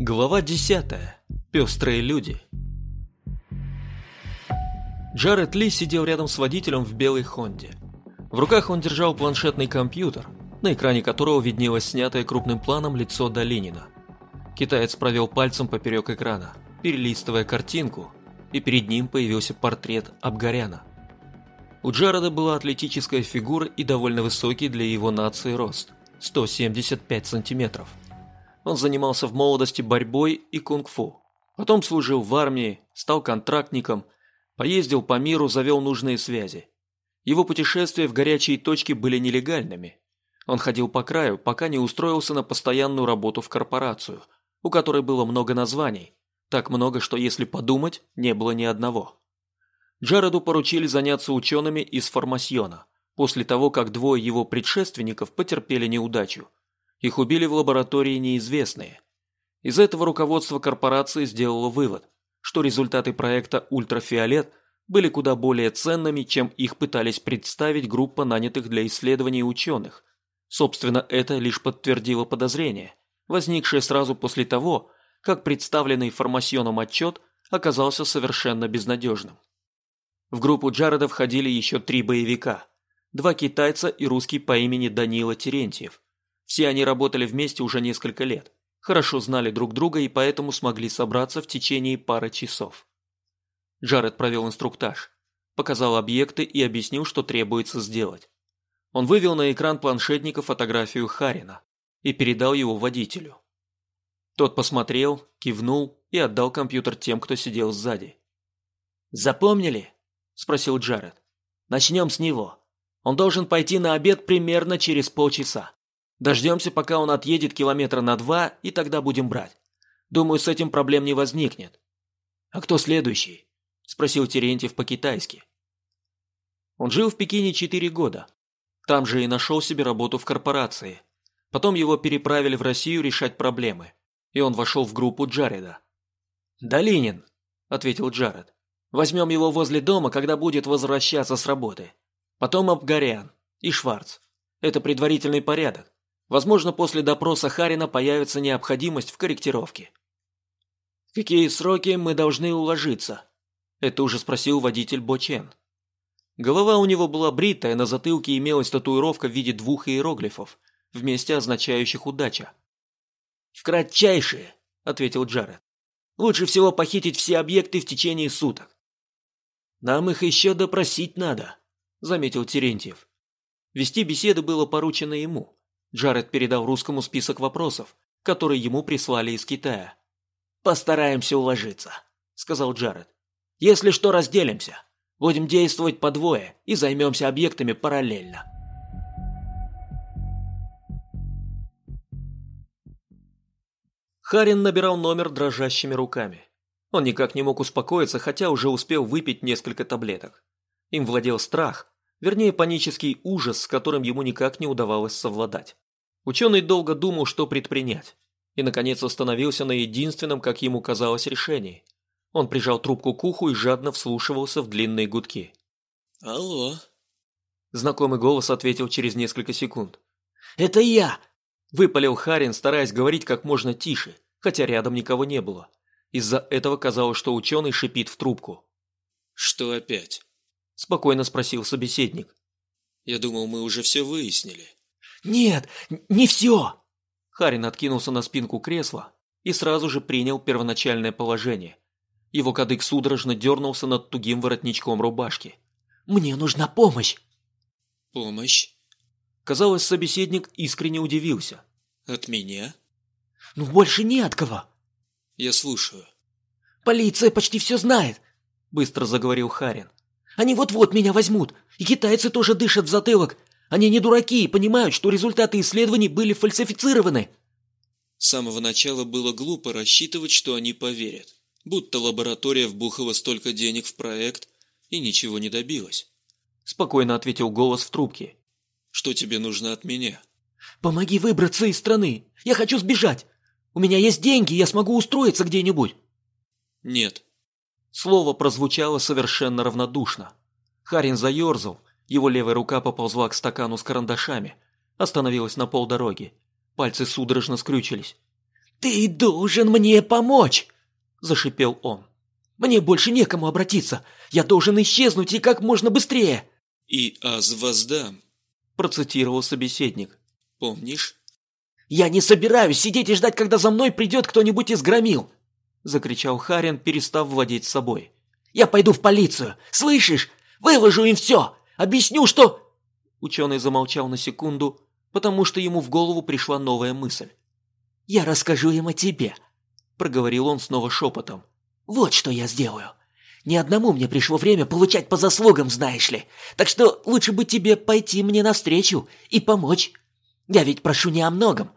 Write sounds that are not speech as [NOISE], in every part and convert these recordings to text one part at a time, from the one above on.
Глава 10. Пестрые люди. Джаред Ли сидел рядом с водителем в белой Хонде. В руках он держал планшетный компьютер, на экране которого виднелось снятое крупным планом лицо Долинина. Китаец провел пальцем поперек экрана, перелистывая картинку, и перед ним появился портрет Абгаряна. У Джареда была атлетическая фигура и довольно высокий для его нации рост – 175 сантиметров. Он занимался в молодости борьбой и кунг-фу. Потом служил в армии, стал контрактником, поездил по миру, завел нужные связи. Его путешествия в горячие точки были нелегальными. Он ходил по краю, пока не устроился на постоянную работу в корпорацию, у которой было много названий, так много, что если подумать, не было ни одного. Джареду поручили заняться учеными из Формасьона, после того, как двое его предшественников потерпели неудачу – их убили в лаборатории неизвестные. Из этого руководство корпорации сделало вывод, что результаты проекта «Ультрафиолет» были куда более ценными, чем их пытались представить группа нанятых для исследований ученых. Собственно, это лишь подтвердило подозрение, возникшее сразу после того, как представленный формасьоном отчет оказался совершенно безнадежным. В группу Джареда входили еще три боевика, два китайца и русский по имени Данила Терентьев – все они работали вместе уже несколько лет, хорошо знали друг друга и поэтому смогли собраться в течение пары часов. Джаред провел инструктаж, показал объекты и объяснил, что требуется сделать. Он вывел на экран планшетника фотографию Харина и передал его водителю. Тот посмотрел, кивнул и отдал компьютер тем, кто сидел сзади. «Запомнили?» – спросил Джаред. «Начнем с него. Он должен пойти на обед примерно через полчаса. Дождемся, пока он отъедет километра на два, и тогда будем брать. Думаю, с этим проблем не возникнет. А кто следующий? Спросил Терентьев по-китайски. Он жил в Пекине четыре года. Там же и нашел себе работу в корпорации. Потом его переправили в Россию решать проблемы. И он вошел в группу Джареда. «Долинин», – ответил Джаред. «Возьмем его возле дома, когда будет возвращаться с работы. Потом Абгарян и Шварц. Это предварительный порядок. Возможно, после допроса Харина появится необходимость в корректировке. «Какие сроки мы должны уложиться?» Это уже спросил водитель Бочен. Голова у него была бритая, на затылке имелась татуировка в виде двух иероглифов, вместе означающих «удача». «В кратчайшие», — ответил Джаред. «Лучше всего похитить все объекты в течение суток». «Нам их еще допросить надо», — заметил Терентьев. Вести беседы было поручено ему. Джаред передал русскому список вопросов, которые ему прислали из Китая. «Постараемся уложиться», – сказал Джаред. «Если что, разделимся. Будем действовать по двое и займемся объектами параллельно». Харин набирал номер дрожащими руками. Он никак не мог успокоиться, хотя уже успел выпить несколько таблеток. Им владел страх, вернее панический ужас, с которым ему никак не удавалось совладать. Ученый долго думал, что предпринять, и, наконец, остановился на единственном, как ему казалось, решении. Он прижал трубку к уху и жадно вслушивался в длинные гудки. «Алло?» Знакомый голос ответил через несколько секунд. «Это я!» Выпалил Харин, стараясь говорить как можно тише, хотя рядом никого не было. Из-за этого казалось, что ученый шипит в трубку. «Что опять?» Спокойно спросил собеседник. «Я думал, мы уже все выяснили». «Нет, не все!» Харин откинулся на спинку кресла и сразу же принял первоначальное положение. Его кадык судорожно дернулся над тугим воротничком рубашки. «Мне нужна помощь!» «Помощь?» Казалось, собеседник искренне удивился. «От меня?» «Ну, больше не от кого!» «Я слушаю». «Полиция почти все знает!» Быстро заговорил Харин. «Они вот-вот меня возьмут, и китайцы тоже дышат в затылок. Они не дураки и понимают, что результаты исследований были фальсифицированы. С самого начала было глупо рассчитывать, что они поверят. Будто лаборатория вбухала столько денег в проект и ничего не добилась. Спокойно ответил голос в трубке. Что тебе нужно от меня? Помоги выбраться из страны. Я хочу сбежать. У меня есть деньги, я смогу устроиться где-нибудь. Нет. Слово прозвучало совершенно равнодушно. Харин заерзал, его левая рука поползла к стакану с карандашами. Остановилась на полдороги. Пальцы судорожно скрючились. «Ты должен мне помочь!» – зашипел он. «Мне больше некому обратиться. Я должен исчезнуть и как можно быстрее!» «И аз воздам», – процитировал собеседник. «Помнишь?» «Я не собираюсь сидеть и ждать, когда за мной придет кто-нибудь из громил!» – закричал Харин, перестав владеть собой. «Я пойду в полицию! Слышишь? Выложу им все! Объясню, что...» Ученый замолчал на секунду, потому что ему в голову пришла новая мысль. «Я расскажу им о тебе», – проговорил он снова шепотом. «Вот что я сделаю. Ни одному мне пришло время получать по заслугам, знаешь ли. Так что лучше бы тебе пойти мне навстречу и помочь. Я ведь прошу не о многом».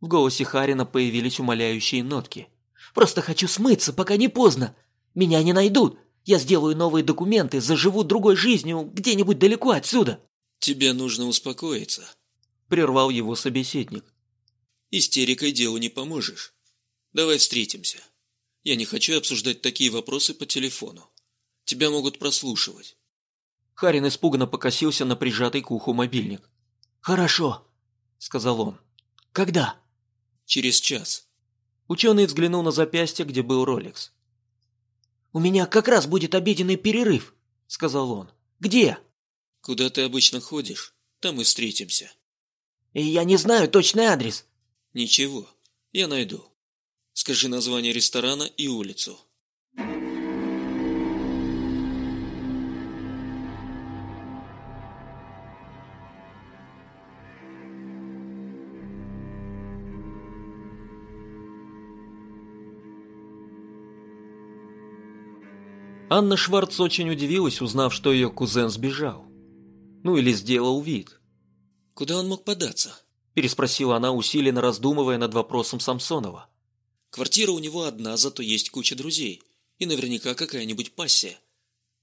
В голосе Харина появились умоляющие нотки. «Просто хочу смыться, пока не поздно. Меня не найдут. Я сделаю новые документы, заживу другой жизнью где-нибудь далеко отсюда». «Тебе нужно успокоиться», – прервал его собеседник. «Истерикой делу не поможешь. Давай встретимся. Я не хочу обсуждать такие вопросы по телефону. Тебя могут прослушивать». Харин испуганно покосился на прижатый к уху мобильник. «Хорошо», – сказал он. «Когда?» «Через час». Ученый взглянул на запястье, где был Ролекс. «У меня как раз будет обеденный перерыв», – сказал он. «Где?» Куда ты обычно ходишь, там и встретимся. И я не знаю точный адрес. Ничего, я найду. Скажи название ресторана и улицу. Анна Шварц очень удивилась, узнав, что ее кузен сбежал. Ну или сделал вид. «Куда он мог податься?» – переспросила она, усиленно раздумывая над вопросом Самсонова. «Квартира у него одна, зато есть куча друзей. И наверняка какая-нибудь пассия.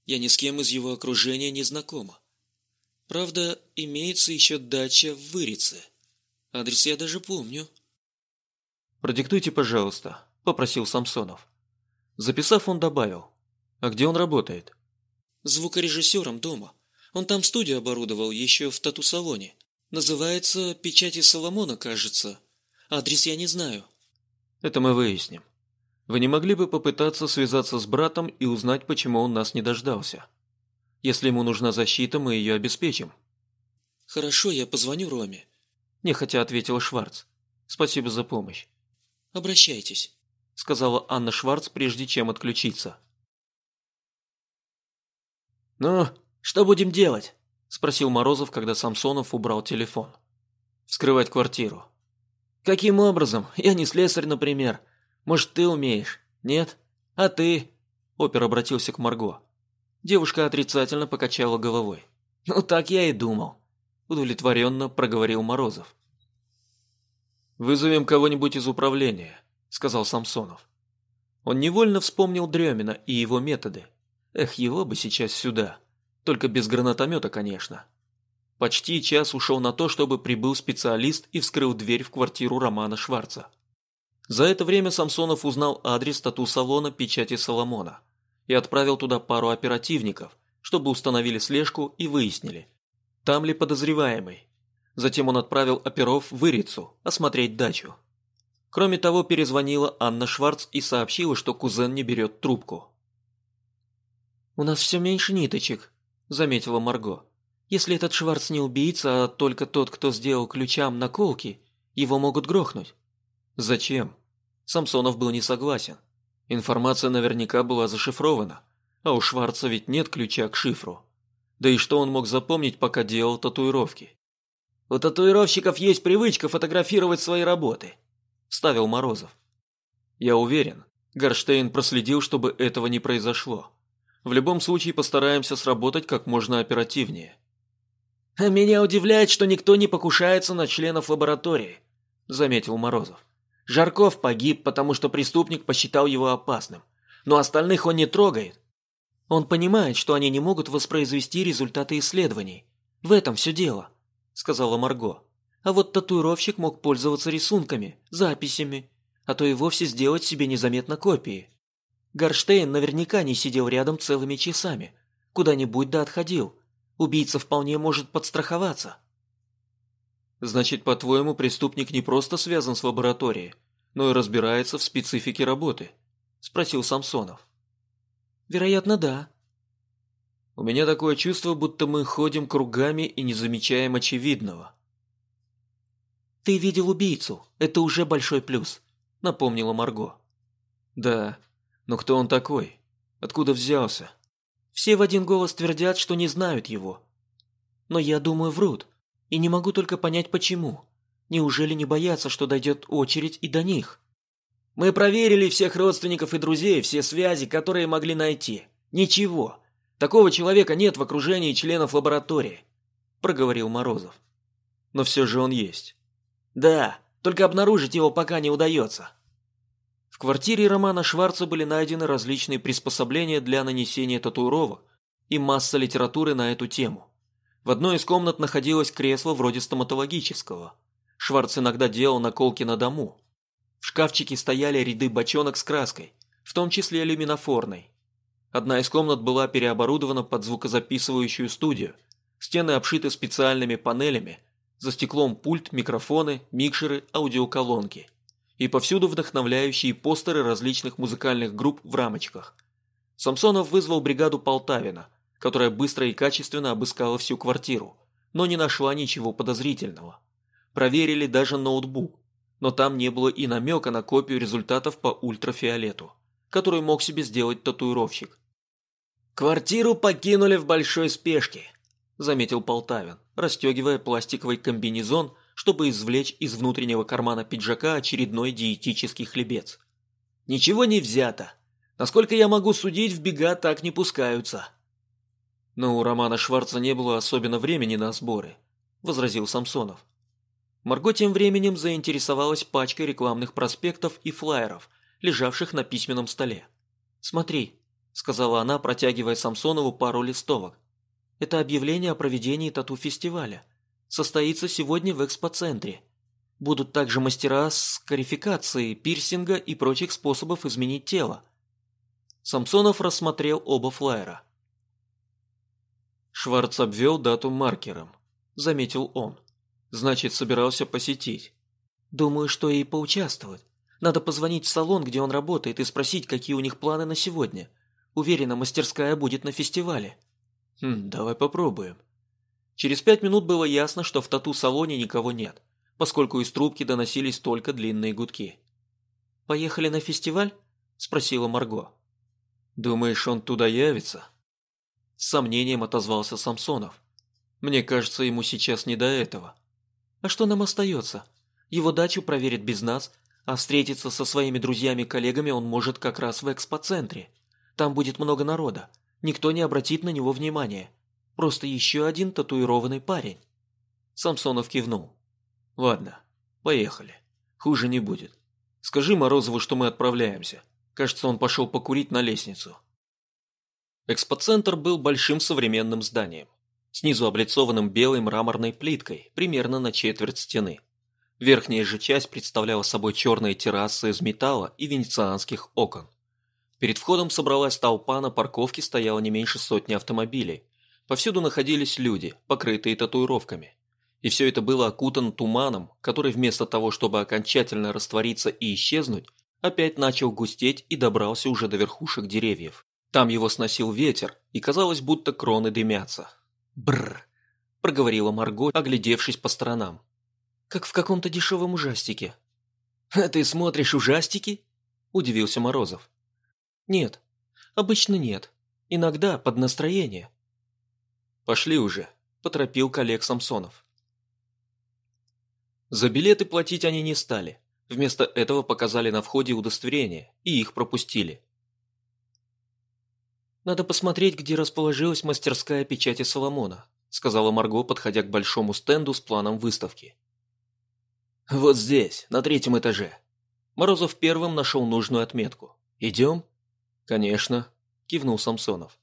Я ни с кем из его окружения не знакома. Правда, имеется еще дача в Вырице. Адрес я даже помню». «Продиктуйте, пожалуйста», – попросил Самсонов. Записав, он добавил. «А где он работает?» «Звукорежиссером дома. Он там студию оборудовал еще в тату-салоне. Называется «Печати Соломона», кажется. Адрес я не знаю. Это мы выясним. Вы не могли бы попытаться связаться с братом и узнать, почему он нас не дождался? Если ему нужна защита, мы ее обеспечим. Хорошо, я позвоню Роме. Нехотя ответила Шварц. Спасибо за помощь. Обращайтесь, сказала Анна Шварц, прежде чем отключиться. «Ну, «Что будем делать?» – спросил Морозов, когда Самсонов убрал телефон. «Вскрывать квартиру». «Каким образом? Я не слесарь, например. Может, ты умеешь? Нет? А ты?» Опер обратился к Марго. Девушка отрицательно покачала головой. «Ну, так я и думал», – удовлетворенно проговорил Морозов. «Вызовем кого-нибудь из управления», – сказал Самсонов. Он невольно вспомнил Дремина и его методы. Эх, его бы сейчас сюда. Только без гранатомета, конечно. Почти час ушел на то, чтобы прибыл специалист и вскрыл дверь в квартиру Романа Шварца. За это время Самсонов узнал адрес тату-салона «Печати Соломона» и отправил туда пару оперативников, чтобы установили слежку и выяснили, там ли подозреваемый. Затем он отправил оперов в Ирицу осмотреть дачу. Кроме того, перезвонила Анна Шварц и сообщила, что кузен не берет трубку. «У нас все меньше ниточек», заметила Марго. Если этот Шварц не убийца, а только тот, кто сделал ключам наколки, его могут грохнуть. Зачем? Самсонов был не согласен. Информация наверняка была зашифрована, а у Шварца ведь нет ключа к шифру. Да и что он мог запомнить, пока делал татуировки? У татуировщиков есть привычка фотографировать свои работы, ставил Морозов. Я уверен, Горштейн проследил, чтобы этого не произошло. В любом случае постараемся сработать как можно оперативнее. А меня удивляет, что никто не покушается на членов лаборатории, заметил Морозов. Жарков погиб, потому что преступник посчитал его опасным, но остальных он не трогает. Он понимает, что они не могут воспроизвести результаты исследований. В этом все дело, сказала Марго. А вот татуировщик мог пользоваться рисунками, записями, а то и вовсе сделать себе незаметно копии. Горштейн наверняка не сидел рядом целыми часами. Куда-нибудь да отходил. Убийца вполне может подстраховаться. Значит, по-твоему, преступник не просто связан с лабораторией, но и разбирается в специфике работы?» – спросил Самсонов. «Вероятно, да». «У меня такое чувство, будто мы ходим кругами и не замечаем очевидного». «Ты видел убийцу, это уже большой плюс», – напомнила Марго. «Да, но кто он такой? Откуда взялся?» «Все в один голос твердят, что не знают его. Но я думаю, врут, и не могу только понять, почему. Неужели не боятся, что дойдет очередь и до них?» «Мы проверили всех родственников и друзей, все связи, которые могли найти. Ничего. Такого человека нет в окружении членов лаборатории», – проговорил Морозов. «Но все же он есть». «Да, только обнаружить его пока не удается». Квартире Романа Шварца были найдены различные приспособления для нанесения татуировок и масса литературы на эту тему. В одной из комнат находилось кресло вроде стоматологического. Шварц иногда делал наколки на дому. В шкафчике стояли ряды бочонок с краской, в том числе люминофорной. Одна из комнат была переоборудована под звукозаписывающую студию. Стены обшиты специальными панелями, за стеклом пульт, микрофоны, микшеры, аудиоколонки. И повсюду вдохновляющие постеры различных музыкальных групп в рамочках. Самсонов вызвал бригаду Полтавина, которая быстро и качественно обыскала всю квартиру, но не нашла ничего подозрительного. Проверили даже ноутбук, но там не было и намека на копию результатов по ультрафиолету, который мог себе сделать татуировщик. «Квартиру покинули в большой спешке», – заметил Полтавин расстегивая пластиковый комбинезон, чтобы извлечь из внутреннего кармана пиджака очередной диетический хлебец. «Ничего не взято. Насколько я могу судить, в бега так не пускаются». «Но у Романа Шварца не было особенно времени на сборы», – возразил Самсонов. Марго тем временем заинтересовалась пачкой рекламных проспектов и флаеров, лежавших на письменном столе. «Смотри», – сказала она, протягивая Самсонову пару листовок. Это объявление о проведении тату-фестиваля. Состоится сегодня в экспоцентре. Будут также мастера с карификацией, пирсинга и прочих способов изменить тело. Самсонов рассмотрел оба флайера. Шварц обвел дату маркером. Заметил он. Значит, собирался посетить. Думаю, что и поучаствовать. Надо позвонить в салон, где он работает, и спросить, какие у них планы на сегодня. Уверена, мастерская будет на фестивале. Хм, давай попробуем. Через пять минут было ясно, что в тату-салоне никого нет, поскольку из трубки доносились только длинные гудки. «Поехали на фестиваль?» – спросила Марго. «Думаешь, он туда явится?» С сомнением отозвался Самсонов. «Мне кажется, ему сейчас не до этого». «А что нам остается? Его дачу проверят без нас, а встретиться со своими друзьями-коллегами он может как раз в экспоцентре. Там будет много народа. Никто не обратит на него внимания. Просто еще один татуированный парень. Самсонов кивнул. Ладно, поехали. Хуже не будет. Скажи Морозову, что мы отправляемся. Кажется, он пошел покурить на лестницу. Экспоцентр был большим современным зданием. Снизу облицованным белой мраморной плиткой, примерно на четверть стены. Верхняя же часть представляла собой черные террасы из металла и венецианских окон. Перед входом собралась толпа, на парковке стояло не меньше сотни автомобилей. Повсюду находились люди, покрытые татуировками. И все это было окутано туманом, который вместо того, чтобы окончательно раствориться и исчезнуть, опять начал густеть и добрался уже до верхушек деревьев. Там его сносил ветер, и казалось, будто кроны дымятся. Бррр, проговорила Марго, оглядевшись по сторонам. Как в каком-то дешевом ужастике. «А ты смотришь ужастики?» – удивился Морозов. Нет, обычно нет. Иногда под настроение. Пошли уже, поторопил коллег Самсонов. За билеты платить они не стали. Вместо этого показали на входе удостоверение, и их пропустили. «Надо посмотреть, где расположилась мастерская печати Соломона», сказала Марго, подходя к большому стенду с планом выставки. «Вот здесь, на третьем этаже». Морозов первым нашел нужную отметку. «Идем?» «Конечно», – кивнул Самсонов.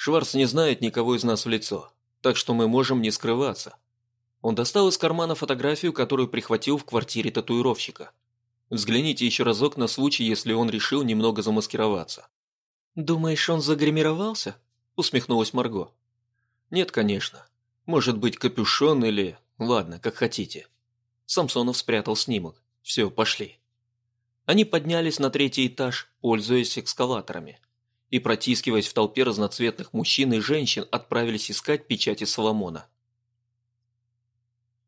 «Шварц не знает никого из нас в лицо, так что мы можем не скрываться». Он достал из кармана фотографию, которую прихватил в квартире татуировщика. Взгляните еще разок на случай, если он решил немного замаскироваться. «Думаешь, он загримировался?» – усмехнулась Марго. «Нет, конечно. Может быть, капюшон или... Ладно, как хотите». Самсонов спрятал снимок. «Все, пошли». Они поднялись на третий этаж, пользуясь экскаваторами. И, протискиваясь в толпе разноцветных мужчин и женщин, отправились искать печати Соломона.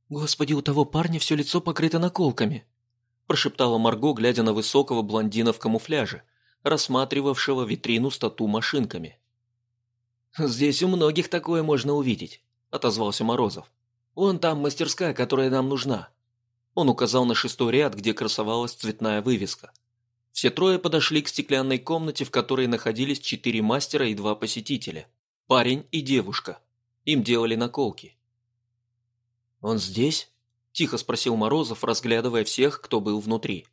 «Господи, у того парня все лицо покрыто наколками», прошептала Марго, глядя на высокого блондина в камуфляже, рассматривавшего витрину с тату-машинками. «Здесь у многих такое можно увидеть», – отозвался Морозов. «Вон там мастерская, которая нам нужна». Он указал на шестой ряд, где красовалась цветная вывеска. Все трое подошли к стеклянной комнате, в которой находились четыре мастера и два посетителя. Парень и девушка. Им делали наколки. «Он здесь?» – тихо спросил Морозов, разглядывая всех, кто был внутри.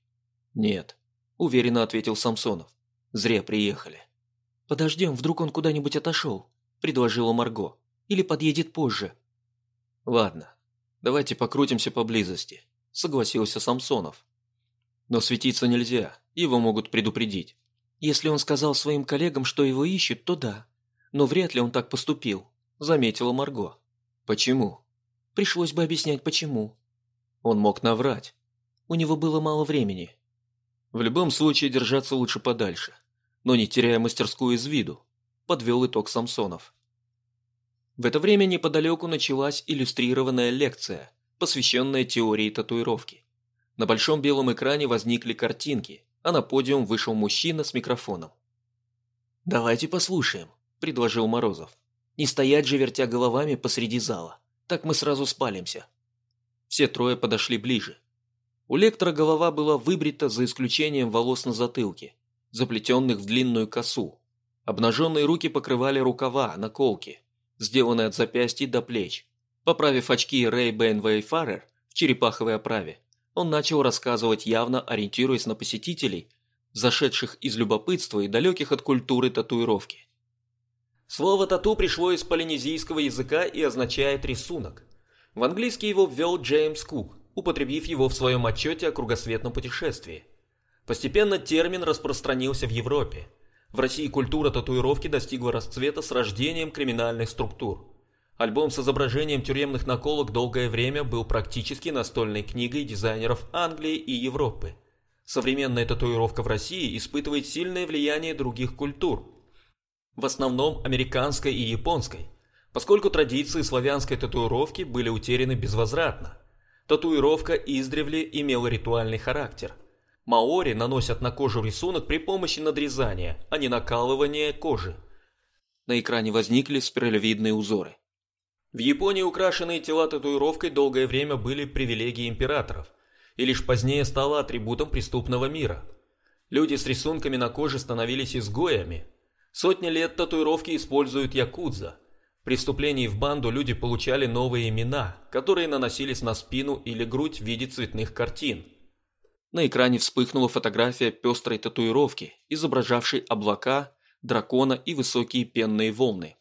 «Нет», – уверенно ответил Самсонов. «Зря приехали». «Подождем, вдруг он куда-нибудь отошел», – предложила Марго. «Или подъедет позже». «Ладно, давайте покрутимся поблизости», – согласился Самсонов. «Но светиться нельзя, его могут предупредить». «Если он сказал своим коллегам, что его ищут, то да. Но вряд ли он так поступил», – заметила Марго. «Почему?» «Пришлось бы объяснять, почему». Он мог наврать. У него было мало времени. В любом случае держаться лучше подальше но не теряя мастерскую из виду, подвел итог Самсонов. В это время неподалеку началась иллюстрированная лекция, посвященная теории татуировки. На большом белом экране возникли картинки, а на подиум вышел мужчина с микрофоном. «Давайте послушаем», – предложил Морозов. «Не стоять же, вертя головами посреди зала. Так мы сразу спалимся». Все трое подошли ближе. У лектора голова была выбрита за исключением волос на затылке, заплетенных в длинную косу. Обнаженные руки покрывали рукава, наколки, сделанные от запястья до плеч. Поправив очки Ray-Ban Wayfarer в черепаховой оправе, он начал рассказывать явно ориентируясь на посетителей, зашедших из любопытства и далеких от культуры татуировки. Слово «тату» пришло из полинезийского языка и означает «рисунок». В английский его ввел Джеймс Кук, употребив его в своем отчете о кругосветном путешествии – Постепенно термин распространился в Европе. В России культура татуировки достигла расцвета с рождением криминальных структур. Альбом с изображением тюремных наколок долгое время был практически настольной книгой дизайнеров Англии и Европы. Современная татуировка в России испытывает сильное влияние других культур, в основном американской и японской, поскольку традиции славянской татуировки были утеряны безвозвратно. Татуировка издревле имела ритуальный характер – Маори наносят на кожу рисунок при помощи надрезания, а не накалывания кожи. На экране возникли спиралевидные узоры. В Японии украшенные тела татуировкой долгое время были привилегией императоров, и лишь позднее стало атрибутом преступного мира. Люди с рисунками на коже становились изгоями. Сотни лет татуировки используют якудза. При вступлении в банду люди получали новые имена, которые наносились на спину или грудь в виде цветных картин – на экране вспыхнула фотография пестрой татуировки, изображавшей облака, дракона и высокие пенные волны.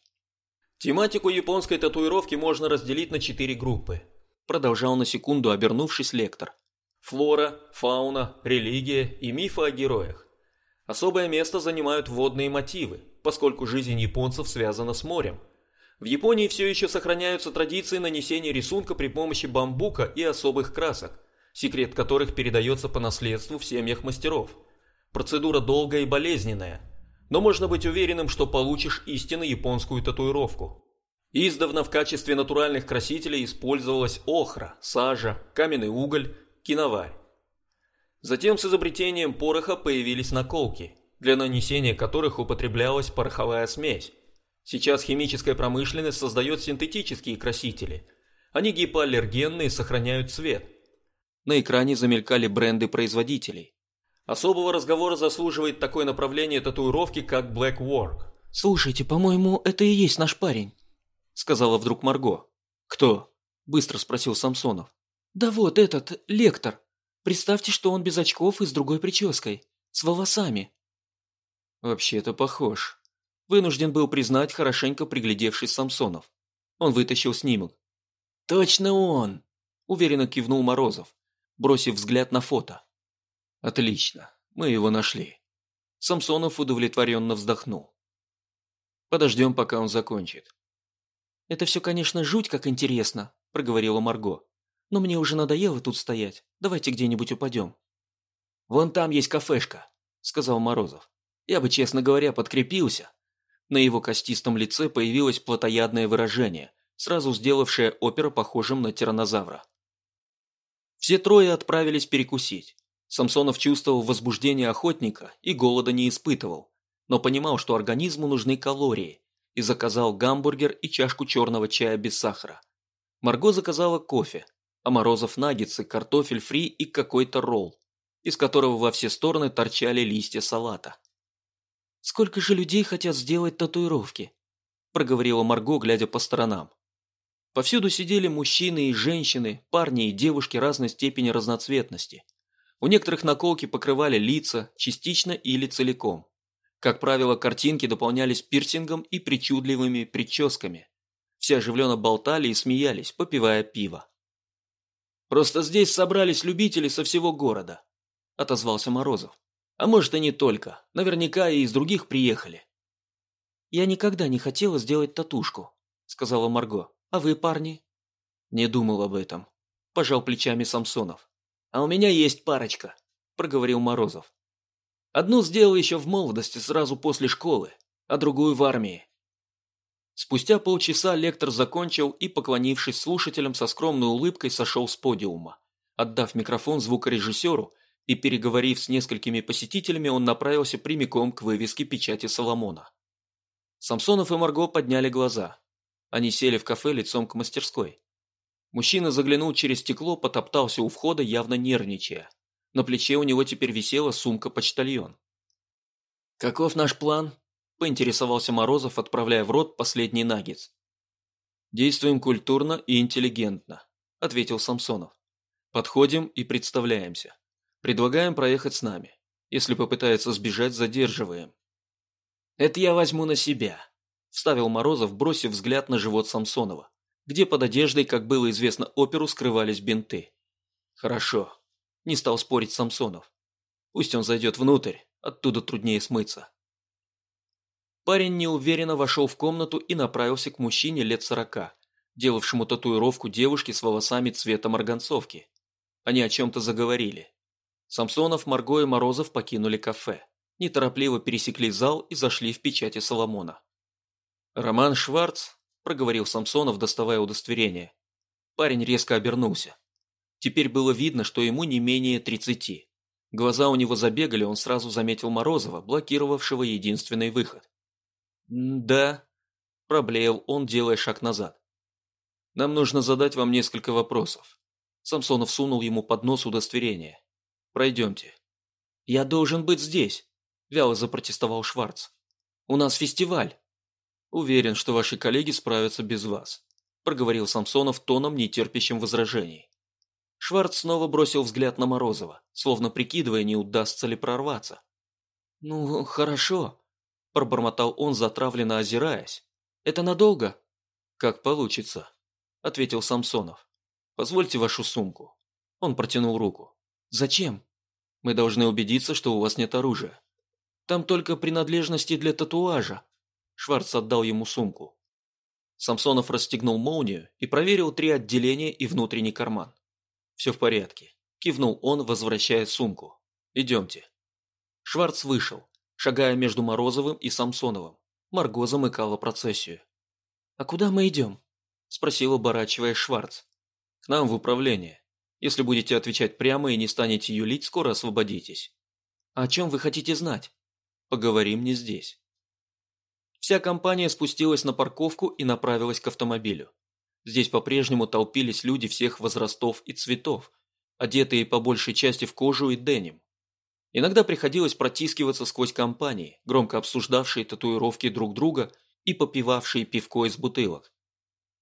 Тематику японской татуировки можно разделить на четыре группы. Продолжал на секунду обернувшись лектор. Флора, фауна, религия и мифы о героях. Особое место занимают водные мотивы, поскольку жизнь японцев связана с морем. В Японии все еще сохраняются традиции нанесения рисунка при помощи бамбука и особых красок – секрет которых передается по наследству в семьях мастеров. Процедура долгая и болезненная, но можно быть уверенным, что получишь истинно японскую татуировку. Издавна в качестве натуральных красителей использовалась охра, сажа, каменный уголь, киноварь. Затем с изобретением пороха появились наколки, для нанесения которых употреблялась пороховая смесь. Сейчас химическая промышленность создает синтетические красители. Они гипоаллергенны и сохраняют цвет – на экране замелькали бренды производителей. Особого разговора заслуживает такое направление татуировки, как Black Work. «Слушайте, по-моему, это и есть наш парень», — сказала вдруг Марго. «Кто?» — быстро спросил Самсонов. «Да вот этот, лектор. Представьте, что он без очков и с другой прической. С волосами». «Вообще-то похож», — вынужден был признать, хорошенько приглядевшись Самсонов. Он вытащил снимок. «Точно он!» — уверенно кивнул Морозов бросив взгляд на фото. «Отлично, мы его нашли». Самсонов удовлетворенно вздохнул. «Подождем, пока он закончит». «Это все, конечно, жуть как интересно», – проговорила Марго. «Но мне уже надоело тут стоять. Давайте где-нибудь упадем». «Вон там есть кафешка», – сказал Морозов. «Я бы, честно говоря, подкрепился». На его костистом лице появилось плотоядное выражение, сразу сделавшее опера похожим на тиранозавра. Все трое отправились перекусить. Самсонов чувствовал возбуждение охотника и голода не испытывал, но понимал, что организму нужны калории, и заказал гамбургер и чашку черного чая без сахара. Марго заказала кофе, а Морозов наггетсы, картофель фри и какой-то ролл, из которого во все стороны торчали листья салата. «Сколько же людей хотят сделать татуировки?» – проговорила Марго, глядя по сторонам. Повсюду сидели мужчины и женщины, парни и девушки разной степени разноцветности. У некоторых наколки покрывали лица, частично или целиком. Как правило, картинки дополнялись пирсингом и причудливыми прическами. Все оживленно болтали и смеялись, попивая пиво. «Просто здесь собрались любители со всего города», – отозвался Морозов. «А может и не только. Наверняка и из других приехали». «Я никогда не хотела сделать татушку», – сказала Марго. А вы, парни?» «Не думал об этом», – пожал плечами Самсонов. «А у меня есть парочка», – проговорил Морозов. «Одну сделал еще в молодости, сразу после школы, а другую в армии». Спустя полчаса лектор закончил и, поклонившись слушателям, со скромной улыбкой сошел с подиума. Отдав микрофон звукорежиссеру и переговорив с несколькими посетителями, он направился прямиком к вывеске печати Соломона. Самсонов и Марго подняли глаза. Они сели в кафе лицом к мастерской. Мужчина заглянул через стекло, потоптался у входа, явно нервничая. На плече у него теперь висела сумка-почтальон. «Каков наш план?» – поинтересовался Морозов, отправляя в рот последний наггетс. «Действуем культурно и интеллигентно», – ответил Самсонов. «Подходим и представляемся. Предлагаем проехать с нами. Если попытается сбежать, задерживаем». «Это я возьму на себя», вставил Морозов, бросив взгляд на живот Самсонова, где под одеждой, как было известно оперу, скрывались бинты. «Хорошо», – не стал спорить Самсонов. «Пусть он зайдет внутрь, оттуда труднее смыться». Парень неуверенно вошел в комнату и направился к мужчине лет сорока, делавшему татуировку девушки с волосами цвета марганцовки. Они о чем-то заговорили. Самсонов, Марго и Морозов покинули кафе, неторопливо пересекли зал и зашли в печати Соломона. «Роман Шварц?» – проговорил Самсонов, доставая удостоверение. Парень резко обернулся. Теперь было видно, что ему не менее тридцати. Глаза у него забегали, он сразу заметил Морозова, блокировавшего единственный выход. «Да», – проблеял он, делая шаг назад. «Нам нужно задать вам несколько вопросов». Самсонов сунул ему под нос удостоверение. «Пройдемте». «Я должен быть здесь», – вяло запротестовал Шварц. «У нас фестиваль». «Уверен, что ваши коллеги справятся без вас», – проговорил Самсонов тоном, нетерпящим возражений. Шварц снова бросил взгляд на Морозова, словно прикидывая, не удастся ли прорваться. «Ну, хорошо», – пробормотал он, затравленно озираясь. «Это надолго?» «Как получится», – ответил Самсонов. «Позвольте вашу сумку». Он протянул руку. «Зачем?» «Мы должны убедиться, что у вас нет оружия. Там только принадлежности для татуажа», Шварц отдал ему сумку. Самсонов расстегнул молнию и проверил три отделения и внутренний карман. «Все в порядке», – кивнул он, возвращая сумку. «Идемте». Шварц вышел, шагая между Морозовым и Самсоновым. Марго замыкала процессию. «А куда мы идем?» – спросил, оборачивая Шварц. «К нам в управление. Если будете отвечать прямо и не станете юлить, скоро освободитесь». «А о чем вы хотите знать?» «Поговорим не здесь». Вся компания спустилась на парковку и направилась к автомобилю. Здесь по-прежнему толпились люди всех возрастов и цветов, одетые по большей части в кожу и деним. Иногда приходилось протискиваться сквозь компании, громко обсуждавшие татуировки друг друга и попивавшие пивко из бутылок.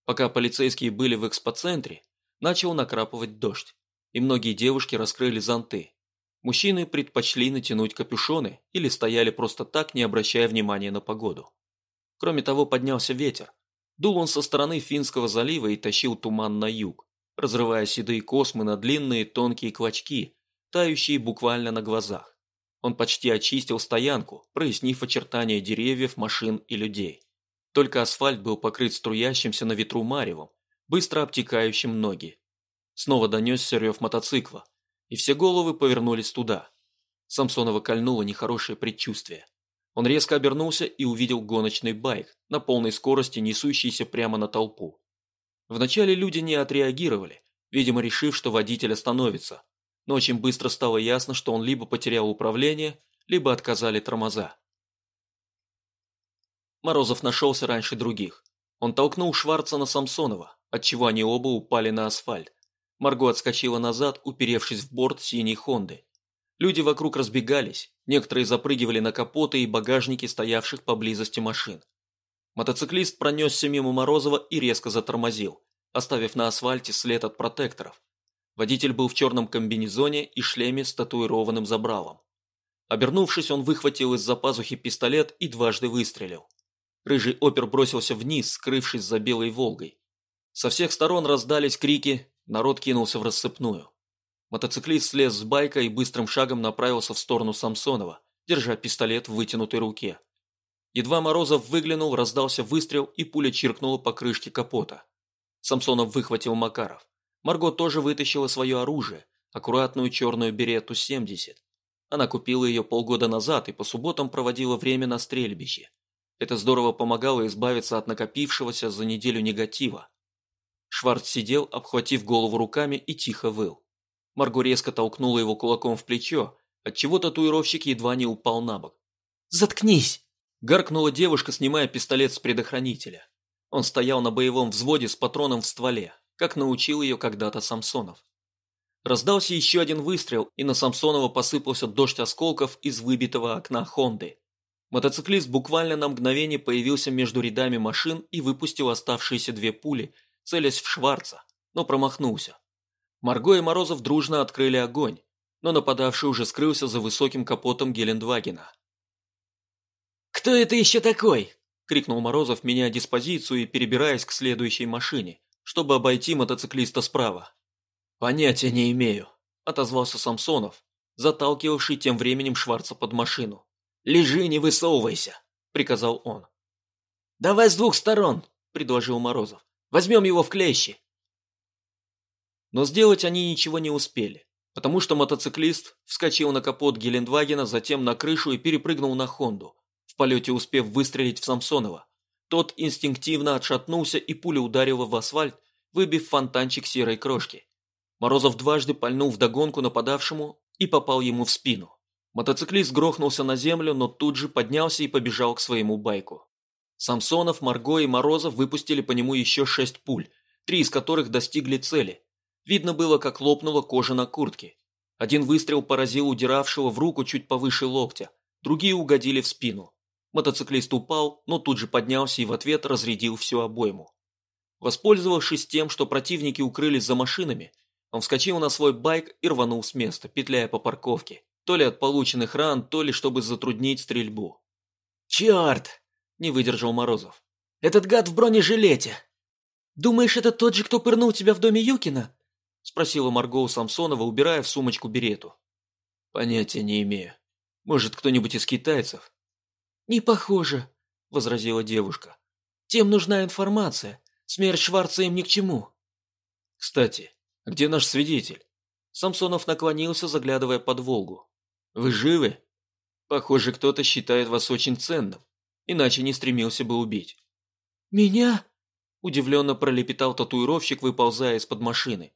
Пока полицейские были в экспоцентре, начал накрапывать дождь, и многие девушки раскрыли зонты. Мужчины предпочли натянуть капюшоны или стояли просто так, не обращая внимания на погоду. Кроме того, поднялся ветер. Дул он со стороны Финского залива и тащил туман на юг, разрывая седые космы на длинные тонкие клочки, тающие буквально на глазах. Он почти очистил стоянку, прояснив очертания деревьев, машин и людей. Только асфальт был покрыт струящимся на ветру маревом, быстро обтекающим ноги. Снова донесся рев мотоцикла, и все головы повернулись туда. Самсонова кольнуло нехорошее предчувствие. Он резко обернулся и увидел гоночный байк, на полной скорости несущийся прямо на толпу. Вначале люди не отреагировали, видимо решив, что водитель остановится, но очень быстро стало ясно, что он либо потерял управление, либо отказали тормоза. Морозов нашелся раньше других. Он толкнул Шварца на Самсонова, отчего они оба упали на асфальт. Марго отскочила назад, уперевшись в борт синей Хонды. Люди вокруг разбегались, некоторые запрыгивали на капоты и багажники стоявших поблизости машин. Мотоциклист пронесся мимо Морозова и резко затормозил, оставив на асфальте след от протекторов. Водитель был в черном комбинезоне и шлеме с татуированным забралом. Обернувшись, он выхватил из-за пазухи пистолет и дважды выстрелил. Рыжий опер бросился вниз, скрывшись за белой «Волгой». Со всех сторон раздались крики, народ кинулся в рассыпную. Мотоциклист слез с байка и быстрым шагом направился в сторону Самсонова, держа пистолет в вытянутой руке. Едва Морозов выглянул, раздался выстрел и пуля чиркнула по крышке капота. Самсонов выхватил Макаров. Марго тоже вытащила свое оружие, аккуратную черную берету 70. Она купила ее полгода назад и по субботам проводила время на стрельбище. Это здорово помогало избавиться от накопившегося за неделю негатива. Шварц сидел, обхватив голову руками и тихо выл. Марго резко толкнула его кулаком в плечо, отчего татуировщик едва не упал на бок. «Заткнись!» – гаркнула девушка, снимая пистолет с предохранителя. Он стоял на боевом взводе с патроном в стволе, как научил ее когда-то Самсонов. Раздался еще один выстрел, и на Самсонова посыпался дождь осколков из выбитого окна Хонды. Мотоциклист буквально на мгновение появился между рядами машин и выпустил оставшиеся две пули, целясь в Шварца, но промахнулся. Марго и Морозов дружно открыли огонь, но нападавший уже скрылся за высоким капотом Гелендвагена. «Кто это еще такой?» – крикнул Морозов, меняя диспозицию и перебираясь к следующей машине, чтобы обойти мотоциклиста справа. «Понятия не имею», – отозвался Самсонов, заталкивавший тем временем Шварца под машину. «Лежи, не высовывайся», – приказал он. «Давай с двух сторон», – предложил Морозов. «Возьмем его в клещи». Но сделать они ничего не успели, потому что мотоциклист вскочил на капот Гелендвагена, затем на крышу и перепрыгнул на Хонду, в полете успев выстрелить в Самсонова. Тот инстинктивно отшатнулся и пуля ударила в асфальт, выбив фонтанчик серой крошки. Морозов дважды пальнул вдогонку нападавшему и попал ему в спину. Мотоциклист грохнулся на землю, но тут же поднялся и побежал к своему байку. Самсонов, Марго и Морозов выпустили по нему еще шесть пуль, три из которых достигли цели, Видно было, как лопнула кожа на куртке. Один выстрел поразил удиравшего в руку чуть повыше локтя, другие угодили в спину. Мотоциклист упал, но тут же поднялся и в ответ разрядил всю обойму. Воспользовавшись тем, что противники укрылись за машинами, он вскочил на свой байк и рванул с места, петляя по парковке, то ли от полученных ран, то ли чтобы затруднить стрельбу. «Черт!» – не выдержал Морозов. «Этот гад в бронежилете! Думаешь, это тот же, кто пырнул тебя в доме Юкина?» Спросила Марго у Самсонова, убирая в сумочку берету. Понятия не имею. Может, кто-нибудь из китайцев? Не похоже, возразила девушка. Тем нужна информация. Смерть Шварца им ни к чему. Кстати, где наш свидетель? Самсонов наклонился, заглядывая под Волгу. Вы живы? Похоже, кто-то считает вас очень ценным, иначе не стремился бы убить. Меня? Удивленно пролепетал татуировщик, выползая из-под машины.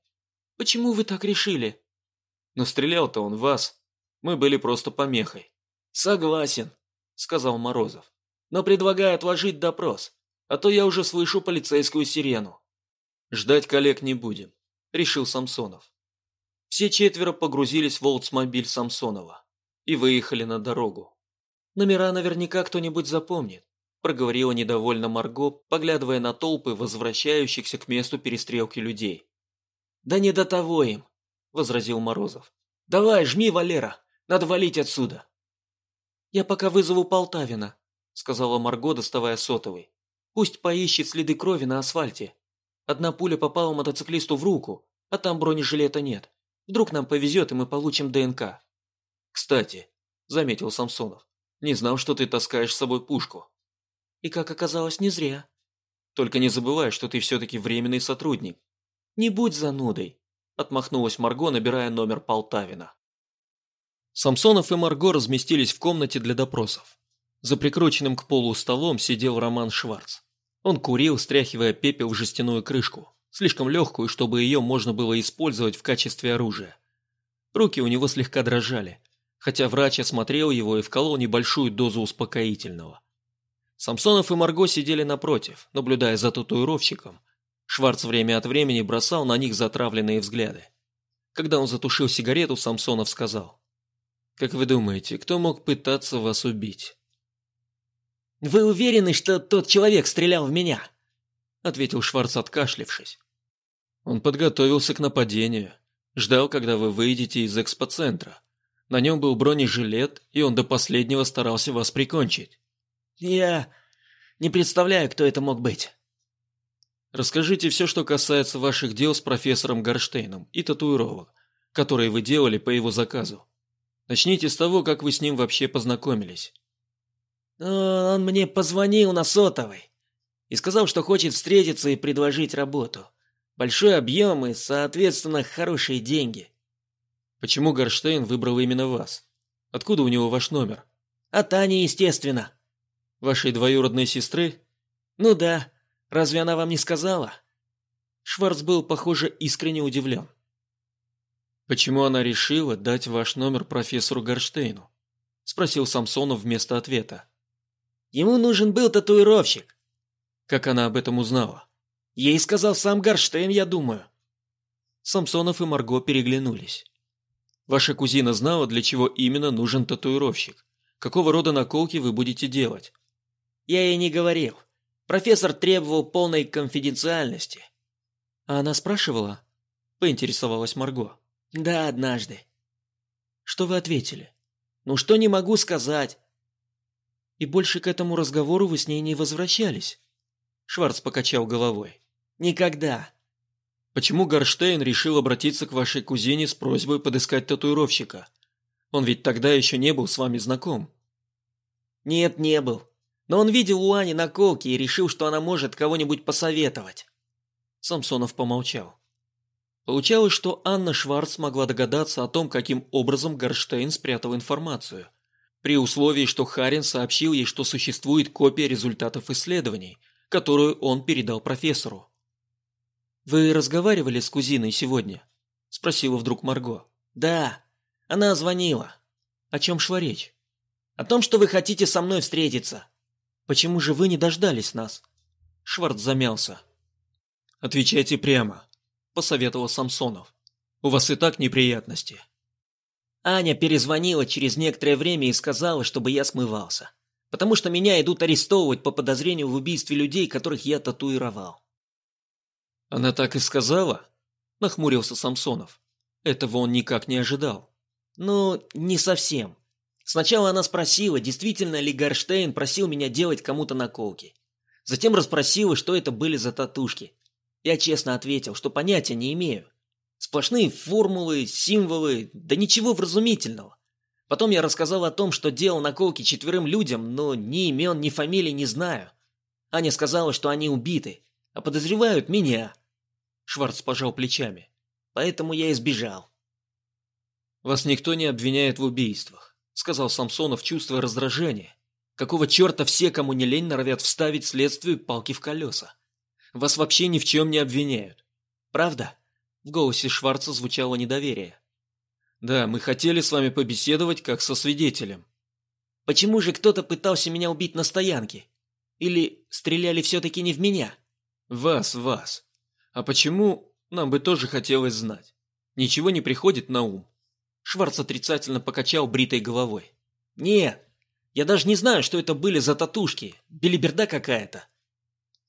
Почему вы так решили? Но стрелял-то он вас. Мы были просто помехой. Согласен, сказал Морозов. Но предлагаю отложить допрос, а то я уже слышу полицейскую сирену. Ждать коллег не будем, решил Самсонов. Все четверо погрузились в Олдсмобиль Самсонова и выехали на дорогу. Номера наверняка кто-нибудь запомнит, проговорила недовольно Марго, поглядывая на толпы возвращающихся к месту перестрелки людей. «Да не до того им», — возразил Морозов. «Давай, жми, Валера, надо валить отсюда». «Я пока вызову Полтавина», — сказала Марго, доставая сотовый. «Пусть поищет следы крови на асфальте. Одна пуля попала мотоциклисту в руку, а там бронежилета нет. Вдруг нам повезет, и мы получим ДНК». «Кстати», — заметил Самсонов, — «не знал, что ты таскаешь с собой пушку». «И как оказалось, не зря». «Только не забывай, что ты все-таки временный сотрудник. «Не будь занудой», – отмахнулась Марго, набирая номер Полтавина. Самсонов и Марго разместились в комнате для допросов. За прикрученным к полу столом сидел Роман Шварц. Он курил, стряхивая пепел в жестяную крышку, слишком легкую, чтобы ее можно было использовать в качестве оружия. Руки у него слегка дрожали, хотя врач осмотрел его и вколол небольшую дозу успокоительного. Самсонов и Марго сидели напротив, наблюдая за татуировщиком. Шварц время от времени бросал на них затравленные взгляды. Когда он затушил сигарету, Самсонов сказал. «Как вы думаете, кто мог пытаться вас убить?» «Вы уверены, что тот человек стрелял в меня?» Ответил Шварц, откашлившись. Он подготовился к нападению. Ждал, когда вы выйдете из экспоцентра. На нем был бронежилет, и он до последнего старался вас прикончить. «Я не представляю, кто это мог быть». Расскажите все, что касается ваших дел с профессором Горштейном и татуировок, которые вы делали по его заказу. Начните с того, как вы с ним вообще познакомились. Он мне позвонил на сотовой и сказал, что хочет встретиться и предложить работу. Большой объем и, соответственно, хорошие деньги. Почему Горштейн выбрал именно вас? Откуда у него ваш номер? От Ани, естественно. Вашей двоюродной сестры? Ну да. Разве она вам не сказала? Шварц был, похоже, искренне удивлен. Почему она решила дать ваш номер профессору Горштейну? Спросил Самсонов вместо ответа. Ему нужен был татуировщик. Как она об этом узнала? Ей сказал сам Горштейн, я думаю. Самсонов и Марго переглянулись. Ваша кузина знала, для чего именно нужен татуировщик. Какого рода наколки вы будете делать? Я ей не говорил. Профессор требовал полной конфиденциальности. А она спрашивала? Поинтересовалась Марго. Да, однажды. Что вы ответили? Ну что не могу сказать. И больше к этому разговору вы с ней не возвращались? Шварц покачал головой. Никогда. Почему Горштейн решил обратиться к вашей кузине с просьбой подыскать татуировщика? Он ведь тогда еще не был с вами знаком. Нет, не был. Но он видел у Ани наколки и решил, что она может кого-нибудь посоветовать. Самсонов помолчал. Получалось, что Анна Шварц могла догадаться о том, каким образом Горштейн спрятал информацию – при условии, что Харин сообщил ей, что существует копия результатов исследований, которую он передал профессору. «Вы разговаривали с кузиной сегодня?» – спросила вдруг Марго. «Да, она звонила». «О чем шла речь?» «О том, что вы хотите со мной встретиться». «Почему же вы не дождались нас?» Шварц замялся. «Отвечайте прямо», – посоветовал Самсонов. «У вас и так неприятности». Аня перезвонила через некоторое время и сказала, чтобы я смывался. Потому что меня идут арестовывать по подозрению в убийстве людей, которых я татуировал. Она так и сказала? Нахмурился Самсонов. Этого он никак не ожидал. Ну, не совсем. Сначала она спросила, действительно ли Гарштейн просил меня делать кому-то наколки. Затем расспросила, что это были за татушки. Я честно ответил, что понятия не имею. Сплошные формулы, символы, да ничего вразумительного. Потом я рассказал о том, что делал наколки четверым людям, но ни имен, ни фамилий не знаю. Аня сказала, что они убиты, а подозревают меня. Шварц пожал плечами. Поэтому я избежал. «Вас никто не обвиняет в убийствах», — сказал Самсонов, чувствуя раздражение. «Какого черта все, кому не лень, норовят вставить следствию палки в колеса? Вас вообще ни в чем не обвиняют. Правда?» В голосе Шварца звучало недоверие. «Да, мы хотели с вами побеседовать как со свидетелем». «Почему же кто-то пытался меня убить на стоянке? Или стреляли все-таки не в меня?» «Вас, вас. А почему, нам бы тоже хотелось знать. Ничего не приходит на ум». Шварц отрицательно покачал бритой головой. «Нет, я даже не знаю, что это были за татушки. Белиберда какая-то».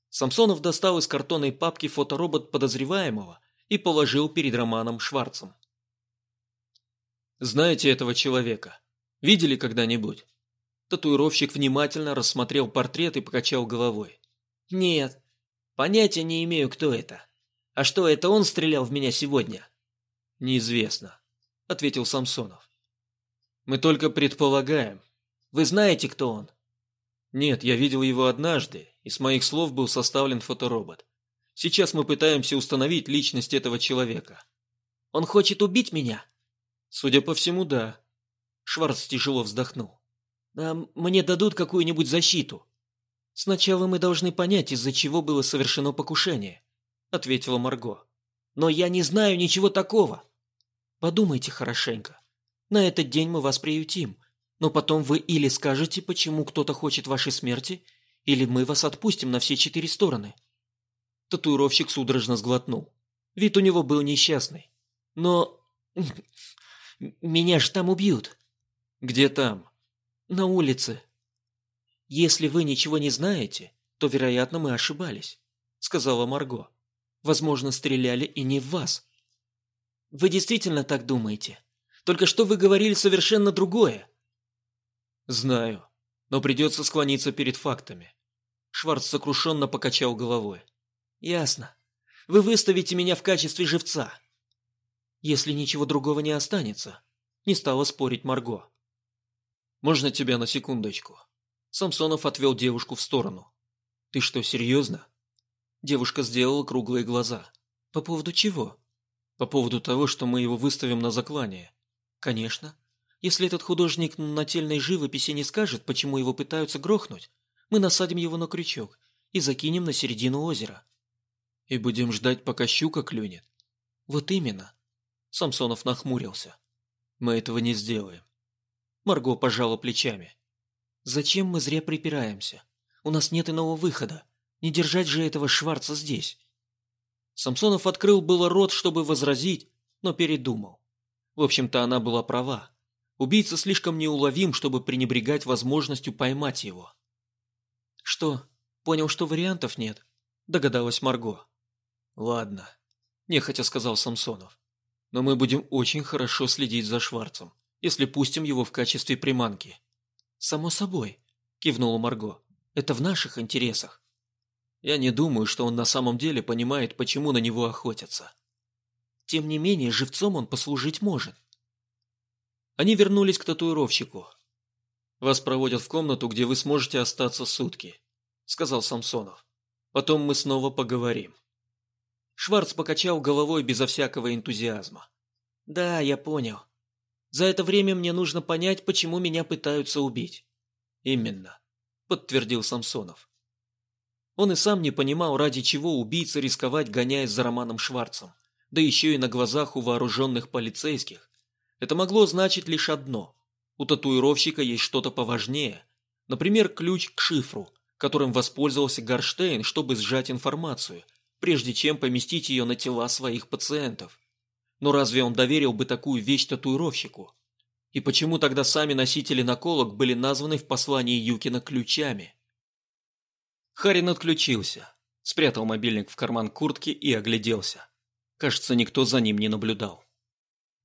Самсонов достал из картонной папки фоторобот подозреваемого и положил перед Романом Шварцем. «Знаете этого человека? Видели когда-нибудь?» Татуировщик внимательно рассмотрел портрет и покачал головой. «Нет, понятия не имею, кто это. А что, это он стрелял в меня сегодня?» «Неизвестно», — ответил Самсонов. «Мы только предполагаем. Вы знаете, кто он?» «Нет, я видел его однажды, и с моих слов был составлен фоторобот. Сейчас мы пытаемся установить личность этого человека. Он хочет убить меня? Судя по всему, да. Шварц тяжело вздохнул. «А мне дадут какую-нибудь защиту?» «Сначала мы должны понять, из-за чего было совершено покушение», — ответила Марго. «Но я не знаю ничего такого». «Подумайте хорошенько. На этот день мы вас приютим, но потом вы или скажете, почему кто-то хочет вашей смерти, или мы вас отпустим на все четыре стороны». Татуировщик судорожно сглотнул. Вид у него был несчастный. «Но... [LAUGHS] меня же там убьют». «Где там?» «На улице». «Если вы ничего не знаете, то, вероятно, мы ошибались», — сказала Марго. «Возможно, стреляли и не в вас». «Вы действительно так думаете? Только что вы говорили совершенно другое». «Знаю, но придется склониться перед фактами». Шварц сокрушенно покачал головой. «Ясно. Вы выставите меня в качестве живца». «Если ничего другого не останется», — не стала спорить Марго. «Можно тебя на секундочку?» Самсонов отвел девушку в сторону. «Ты что, серьезно?» Девушка сделала круглые глаза. «По поводу чего?» «По поводу того, что мы его выставим на заклание». «Конечно. Если этот художник на нательной живописи не скажет, почему его пытаются грохнуть, мы насадим его на крючок и закинем на середину озера». «И будем ждать, пока щука клюнет?» «Вот именно». Самсонов нахмурился. «Мы этого не сделаем. Марго пожала плечами. «Зачем мы зря припираемся? У нас нет иного выхода. Не держать же этого Шварца здесь». Самсонов открыл было рот, чтобы возразить, но передумал. В общем-то, она была права. Убийца слишком неуловим, чтобы пренебрегать возможностью поймать его. «Что, понял, что вариантов нет?» – догадалась Марго. «Ладно», – нехотя сказал Самсонов. «Но мы будем очень хорошо следить за Шварцем если пустим его в качестве приманки. Само собой, кивнула Марго. Это в наших интересах. Я не думаю, что он на самом деле понимает, почему на него охотятся. Тем не менее, живцом он послужить может. Они вернулись к татуировщику. «Вас проводят в комнату, где вы сможете остаться сутки», — сказал Самсонов. «Потом мы снова поговорим». Шварц покачал головой безо всякого энтузиазма. «Да, я понял. За это время мне нужно понять, почему меня пытаются убить. Именно, подтвердил Самсонов. Он и сам не понимал, ради чего убийца рисковать, гоняясь за Романом Шварцем, да еще и на глазах у вооруженных полицейских. Это могло значить лишь одно. У татуировщика есть что-то поважнее. Например, ключ к шифру, которым воспользовался Гарштейн, чтобы сжать информацию, прежде чем поместить ее на тела своих пациентов. Но разве он доверил бы такую вещь татуировщику? И почему тогда сами носители наколок были названы в послании Юкина ключами? Харин отключился, спрятал мобильник в карман куртки и огляделся. Кажется, никто за ним не наблюдал.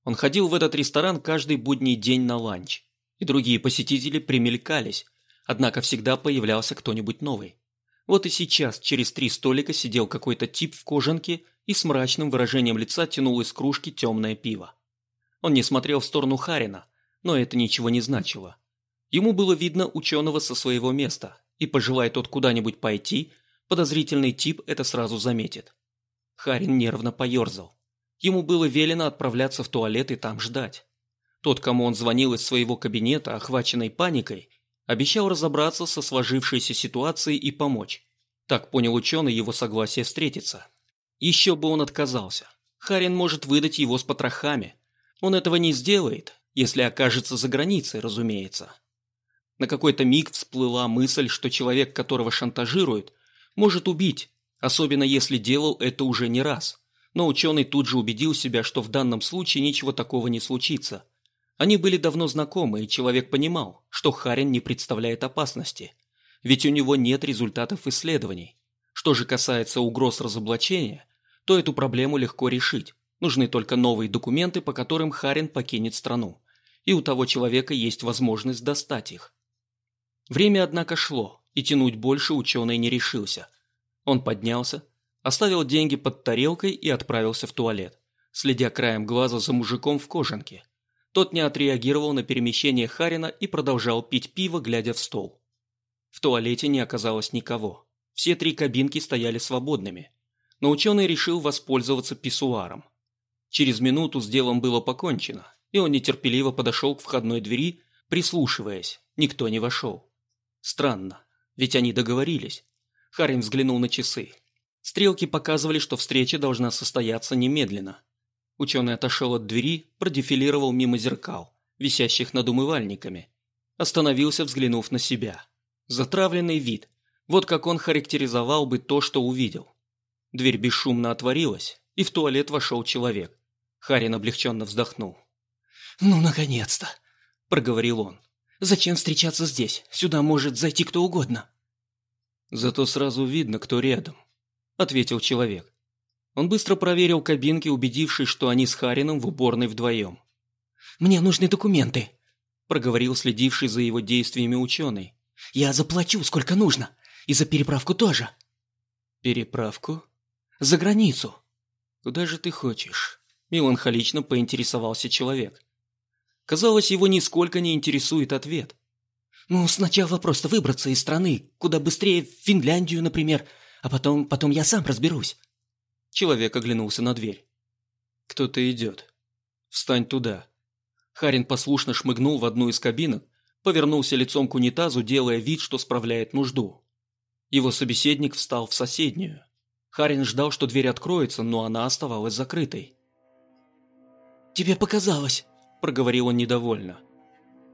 Он ходил в этот ресторан каждый будний день на ланч, и другие посетители примелькались, однако всегда появлялся кто-нибудь новый. Вот и сейчас через три столика сидел какой-то тип в кожанке и с мрачным выражением лица тянул из кружки темное пиво. Он не смотрел в сторону Харина, но это ничего не значило. Ему было видно ученого со своего места, и пожелая тот куда-нибудь пойти, подозрительный тип это сразу заметит. Харин нервно поерзал. Ему было велено отправляться в туалет и там ждать. Тот, кому он звонил из своего кабинета, охваченный паникой, обещал разобраться со сложившейся ситуацией и помочь. Так понял ученый его согласие встретиться. Еще бы он отказался. Харин может выдать его с потрохами. Он этого не сделает, если окажется за границей, разумеется. На какой-то миг всплыла мысль, что человек, которого шантажируют, может убить, особенно если делал это уже не раз. Но ученый тут же убедил себя, что в данном случае ничего такого не случится. Они были давно знакомы, и человек понимал, что Харин не представляет опасности. Ведь у него нет результатов исследований. Что же касается угроз разоблачения, то эту проблему легко решить. Нужны только новые документы, по которым Харин покинет страну. И у того человека есть возможность достать их. Время, однако, шло, и тянуть больше ученый не решился. Он поднялся, оставил деньги под тарелкой и отправился в туалет, следя краем глаза за мужиком в кожанке. Тот не отреагировал на перемещение Харина и продолжал пить пиво, глядя в стол. В туалете не оказалось никого. Все три кабинки стояли свободными, но ученый решил воспользоваться писсуаром. Через минуту с делом было покончено, и он нетерпеливо подошел к входной двери, прислушиваясь. Никто не вошел. Странно, ведь они договорились. Харин взглянул на часы. Стрелки показывали, что встреча должна состояться немедленно. Ученый отошел от двери, продефилировал мимо зеркал, висящих над умывальниками. Остановился, взглянув на себя. Затравленный вид. Вот как он характеризовал бы то, что увидел. Дверь бесшумно отворилась, и в туалет вошел человек. Харин облегченно вздохнул. «Ну, наконец-то!» – проговорил он. «Зачем встречаться здесь? Сюда может зайти кто угодно». «Зато сразу видно, кто рядом», – ответил человек. Он быстро проверил кабинки, убедившись, что они с Харином в уборной вдвоем. «Мне нужны документы», – проговорил следивший за его действиями ученый. «Я заплачу, сколько нужно. И за переправку тоже». «Переправку?» «За границу». «Куда же ты хочешь?» – меланхолично поинтересовался человек. Казалось, его нисколько не интересует ответ. «Ну, сначала просто выбраться из страны, куда быстрее, в Финляндию, например, а потом, потом я сам разберусь». Человек оглянулся на дверь. «Кто-то идет. Встань туда». Харин послушно шмыгнул в одну из кабинок, повернулся лицом к унитазу, делая вид, что справляет нужду. Его собеседник встал в соседнюю. Харин ждал, что дверь откроется, но она оставалась закрытой. «Тебе показалось», – проговорил он недовольно.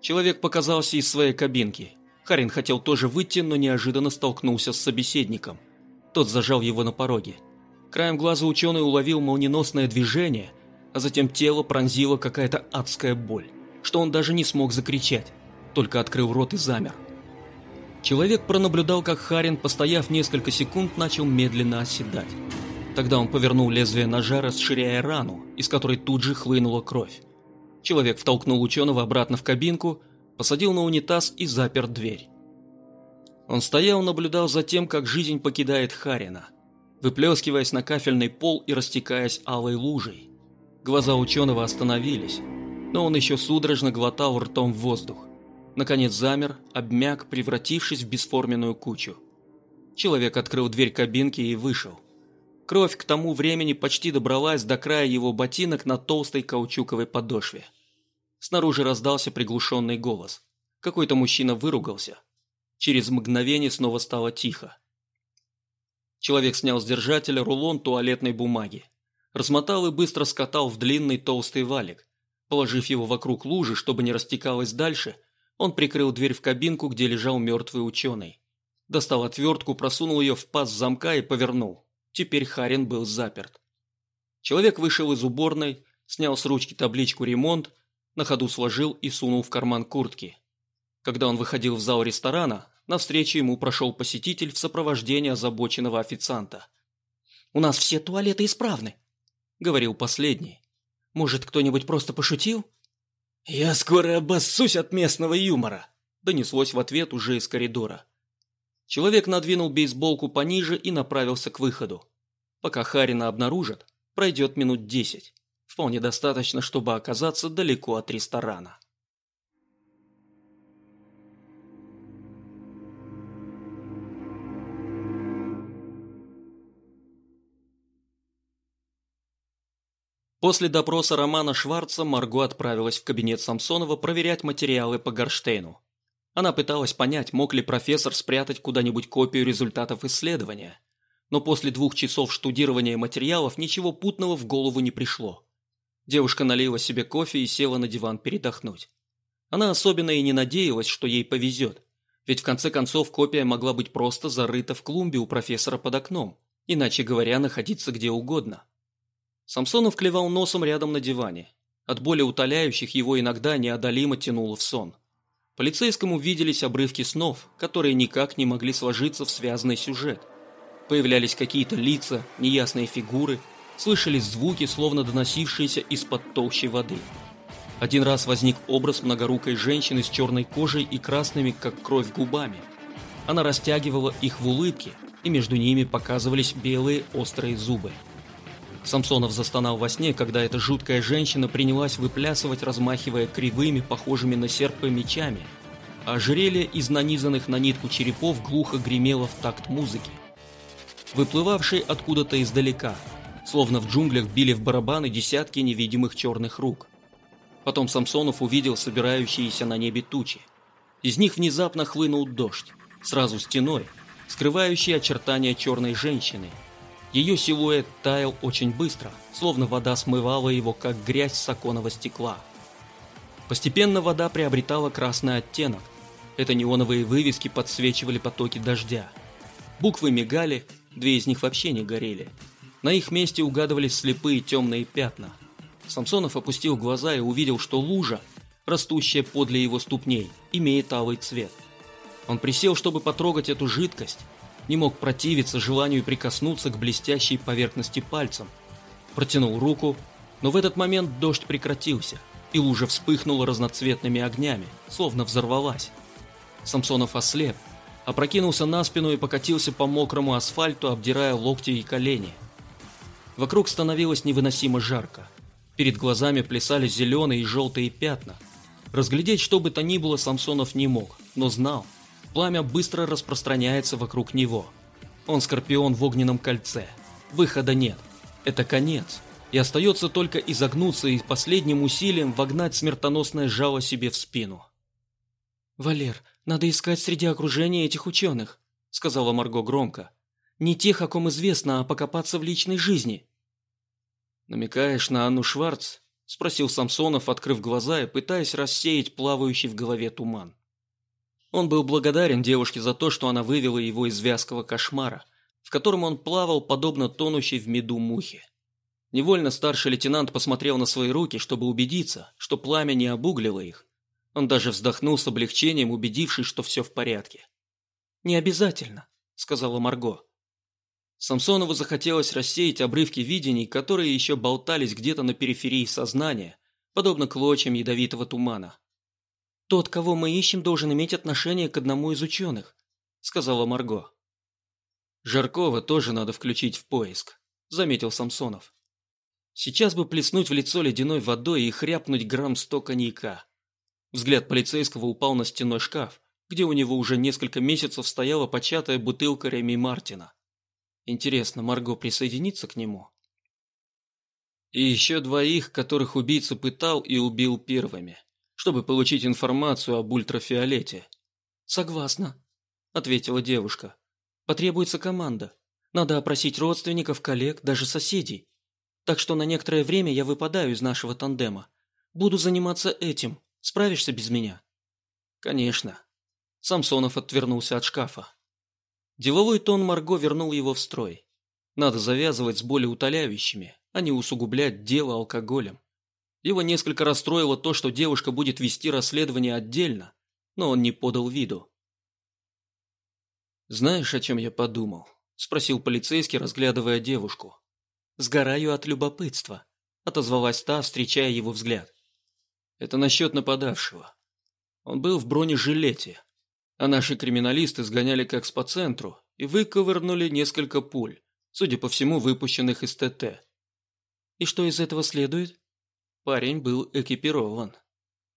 Человек показался из своей кабинки. Харин хотел тоже выйти, но неожиданно столкнулся с собеседником. Тот зажал его на пороге. Краем глаза ученый уловил молниеносное движение, а затем тело пронзила какая-то адская боль, что он даже не смог закричать, только открыл рот и замер. Человек пронаблюдал, как Харин, постояв несколько секунд, начал медленно оседать. Тогда он повернул лезвие ножа, расширяя рану, из которой тут же хлынула кровь. Человек втолкнул ученого обратно в кабинку, посадил на унитаз и запер дверь. Он стоял, наблюдал за тем, как жизнь покидает Харина, выплескиваясь на кафельный пол и растекаясь алой лужей. Глаза ученого остановились, но он еще судорожно глотал ртом воздух. Наконец замер, обмяк, превратившись в бесформенную кучу. Человек открыл дверь кабинки и вышел. Кровь к тому времени почти добралась до края его ботинок на толстой каучуковой подошве. Снаружи раздался приглушенный голос. Какой-то мужчина выругался. Через мгновение снова стало тихо. Человек снял с держателя рулон туалетной бумаги. Размотал и быстро скатал в длинный толстый валик. Положив его вокруг лужи, чтобы не растекалось дальше, он прикрыл дверь в кабинку, где лежал мертвый ученый. Достал отвертку, просунул ее в паз замка и повернул. Теперь Харин был заперт. Человек вышел из уборной, снял с ручки табличку «Ремонт», на ходу сложил и сунул в карман куртки. Когда он выходил в зал ресторана, навстречу ему прошел посетитель в сопровождении озабоченного официанта. «У нас все туалеты исправны», — говорил последний. «Может, кто-нибудь просто пошутил?» «Я скоро обоссусь от местного юмора», — донеслось в ответ уже из коридора. Человек надвинул бейсболку пониже и направился к выходу. Пока Харина обнаружат, пройдет минут десять. Вполне достаточно, чтобы оказаться далеко от ресторана. После допроса Романа Шварца Марго отправилась в кабинет Самсонова проверять материалы по Горштейну. Она пыталась понять, мог ли профессор спрятать куда-нибудь копию результатов исследования. Но после двух часов штудирования материалов ничего путного в голову не пришло. Девушка налила себе кофе и села на диван передохнуть. Она особенно и не надеялась, что ей повезет. Ведь в конце концов копия могла быть просто зарыта в клумбе у профессора под окном, иначе говоря, находиться где угодно. Самсонов клевал носом рядом на диване. От боли утоляющих его иногда неодолимо тянуло в сон. Полицейскому виделись обрывки снов, которые никак не могли сложиться в связанный сюжет. Появлялись какие-то лица, неясные фигуры, слышались звуки, словно доносившиеся из-под толщей воды. Один раз возник образ многорукой женщины с черной кожей и красными, как кровь, губами. Она растягивала их в улыбке, и между ними показывались белые острые зубы. Самсонов застонал во сне, когда эта жуткая женщина принялась выплясывать, размахивая кривыми, похожими на серпы мечами, а ожерелье из нанизанных на нитку черепов глухо гремело в такт музыки. Выплывавшей откуда-то издалека, словно в джунглях били в барабаны десятки невидимых черных рук. Потом Самсонов увидел собирающиеся на небе тучи. Из них внезапно хлынул дождь, сразу стеной, скрывающий очертания черной женщины. Ее силуэт таял очень быстро, словно вода смывала его, как грязь с оконного стекла. Постепенно вода приобретала красный оттенок. Это неоновые вывески подсвечивали потоки дождя. Буквы мигали, две из них вообще не горели. На их месте угадывались слепые темные пятна. Самсонов опустил глаза и увидел, что лужа, растущая подле его ступней, имеет алый цвет. Он присел, чтобы потрогать эту жидкость, не мог противиться желанию прикоснуться к блестящей поверхности пальцем. Протянул руку, но в этот момент дождь прекратился, и лужа вспыхнула разноцветными огнями, словно взорвалась. Самсонов ослеп, опрокинулся на спину и покатился по мокрому асфальту, обдирая локти и колени. Вокруг становилось невыносимо жарко. Перед глазами плясали зеленые и желтые пятна. Разглядеть что бы то ни было Самсонов не мог, но знал. Пламя быстро распространяется вокруг него. Он скорпион в огненном кольце. Выхода нет. Это конец. И остается только изогнуться и последним усилием вогнать смертоносное жало себе в спину. «Валер, надо искать среди окружения этих ученых», — сказала Марго громко. «Не тех, о ком известно, а покопаться в личной жизни». «Намекаешь на Анну Шварц?» – спросил Самсонов, открыв глаза и пытаясь рассеять плавающий в голове туман. Он был благодарен девушке за то, что она вывела его из вязкого кошмара, в котором он плавал, подобно тонущей в меду мухе. Невольно старший лейтенант посмотрел на свои руки, чтобы убедиться, что пламя не обуглило их. Он даже вздохнул с облегчением, убедившись, что все в порядке. «Не обязательно», – сказала Марго. Самсонову захотелось рассеять обрывки видений, которые еще болтались где-то на периферии сознания, подобно клочьям ядовитого тумана. «Тот, кого мы ищем, должен иметь отношение к одному из ученых», — сказала Марго. «Жаркова тоже надо включить в поиск», — заметил Самсонов. «Сейчас бы плеснуть в лицо ледяной водой и хряпнуть грамм сто коньяка». Взгляд полицейского упал на стенной шкаф, где у него уже несколько месяцев стояла початая бутылка Реми Мартина. Интересно, Марго присоединится к нему? И еще двоих, которых убийца пытал и убил первыми, чтобы получить информацию об ультрафиолете. «Согласна», — ответила девушка. «Потребуется команда. Надо опросить родственников, коллег, даже соседей. Так что на некоторое время я выпадаю из нашего тандема. Буду заниматься этим. Справишься без меня?» «Конечно». Самсонов отвернулся от шкафа. Деловой тон Марго вернул его в строй. Надо завязывать с болеутоляющими, а не усугублять дело алкоголем. Его несколько расстроило то, что девушка будет вести расследование отдельно, но он не подал виду. «Знаешь, о чем я подумал?» – спросил полицейский, разглядывая девушку. «Сгораю от любопытства», – отозвалась та, встречая его взгляд. «Это насчет нападавшего. Он был в бронежилете, а наши криминалисты сгоняли к экспоцентру и выковырнули несколько пуль, судя по всему, выпущенных из ТТ. И что из этого следует? Парень был экипирован.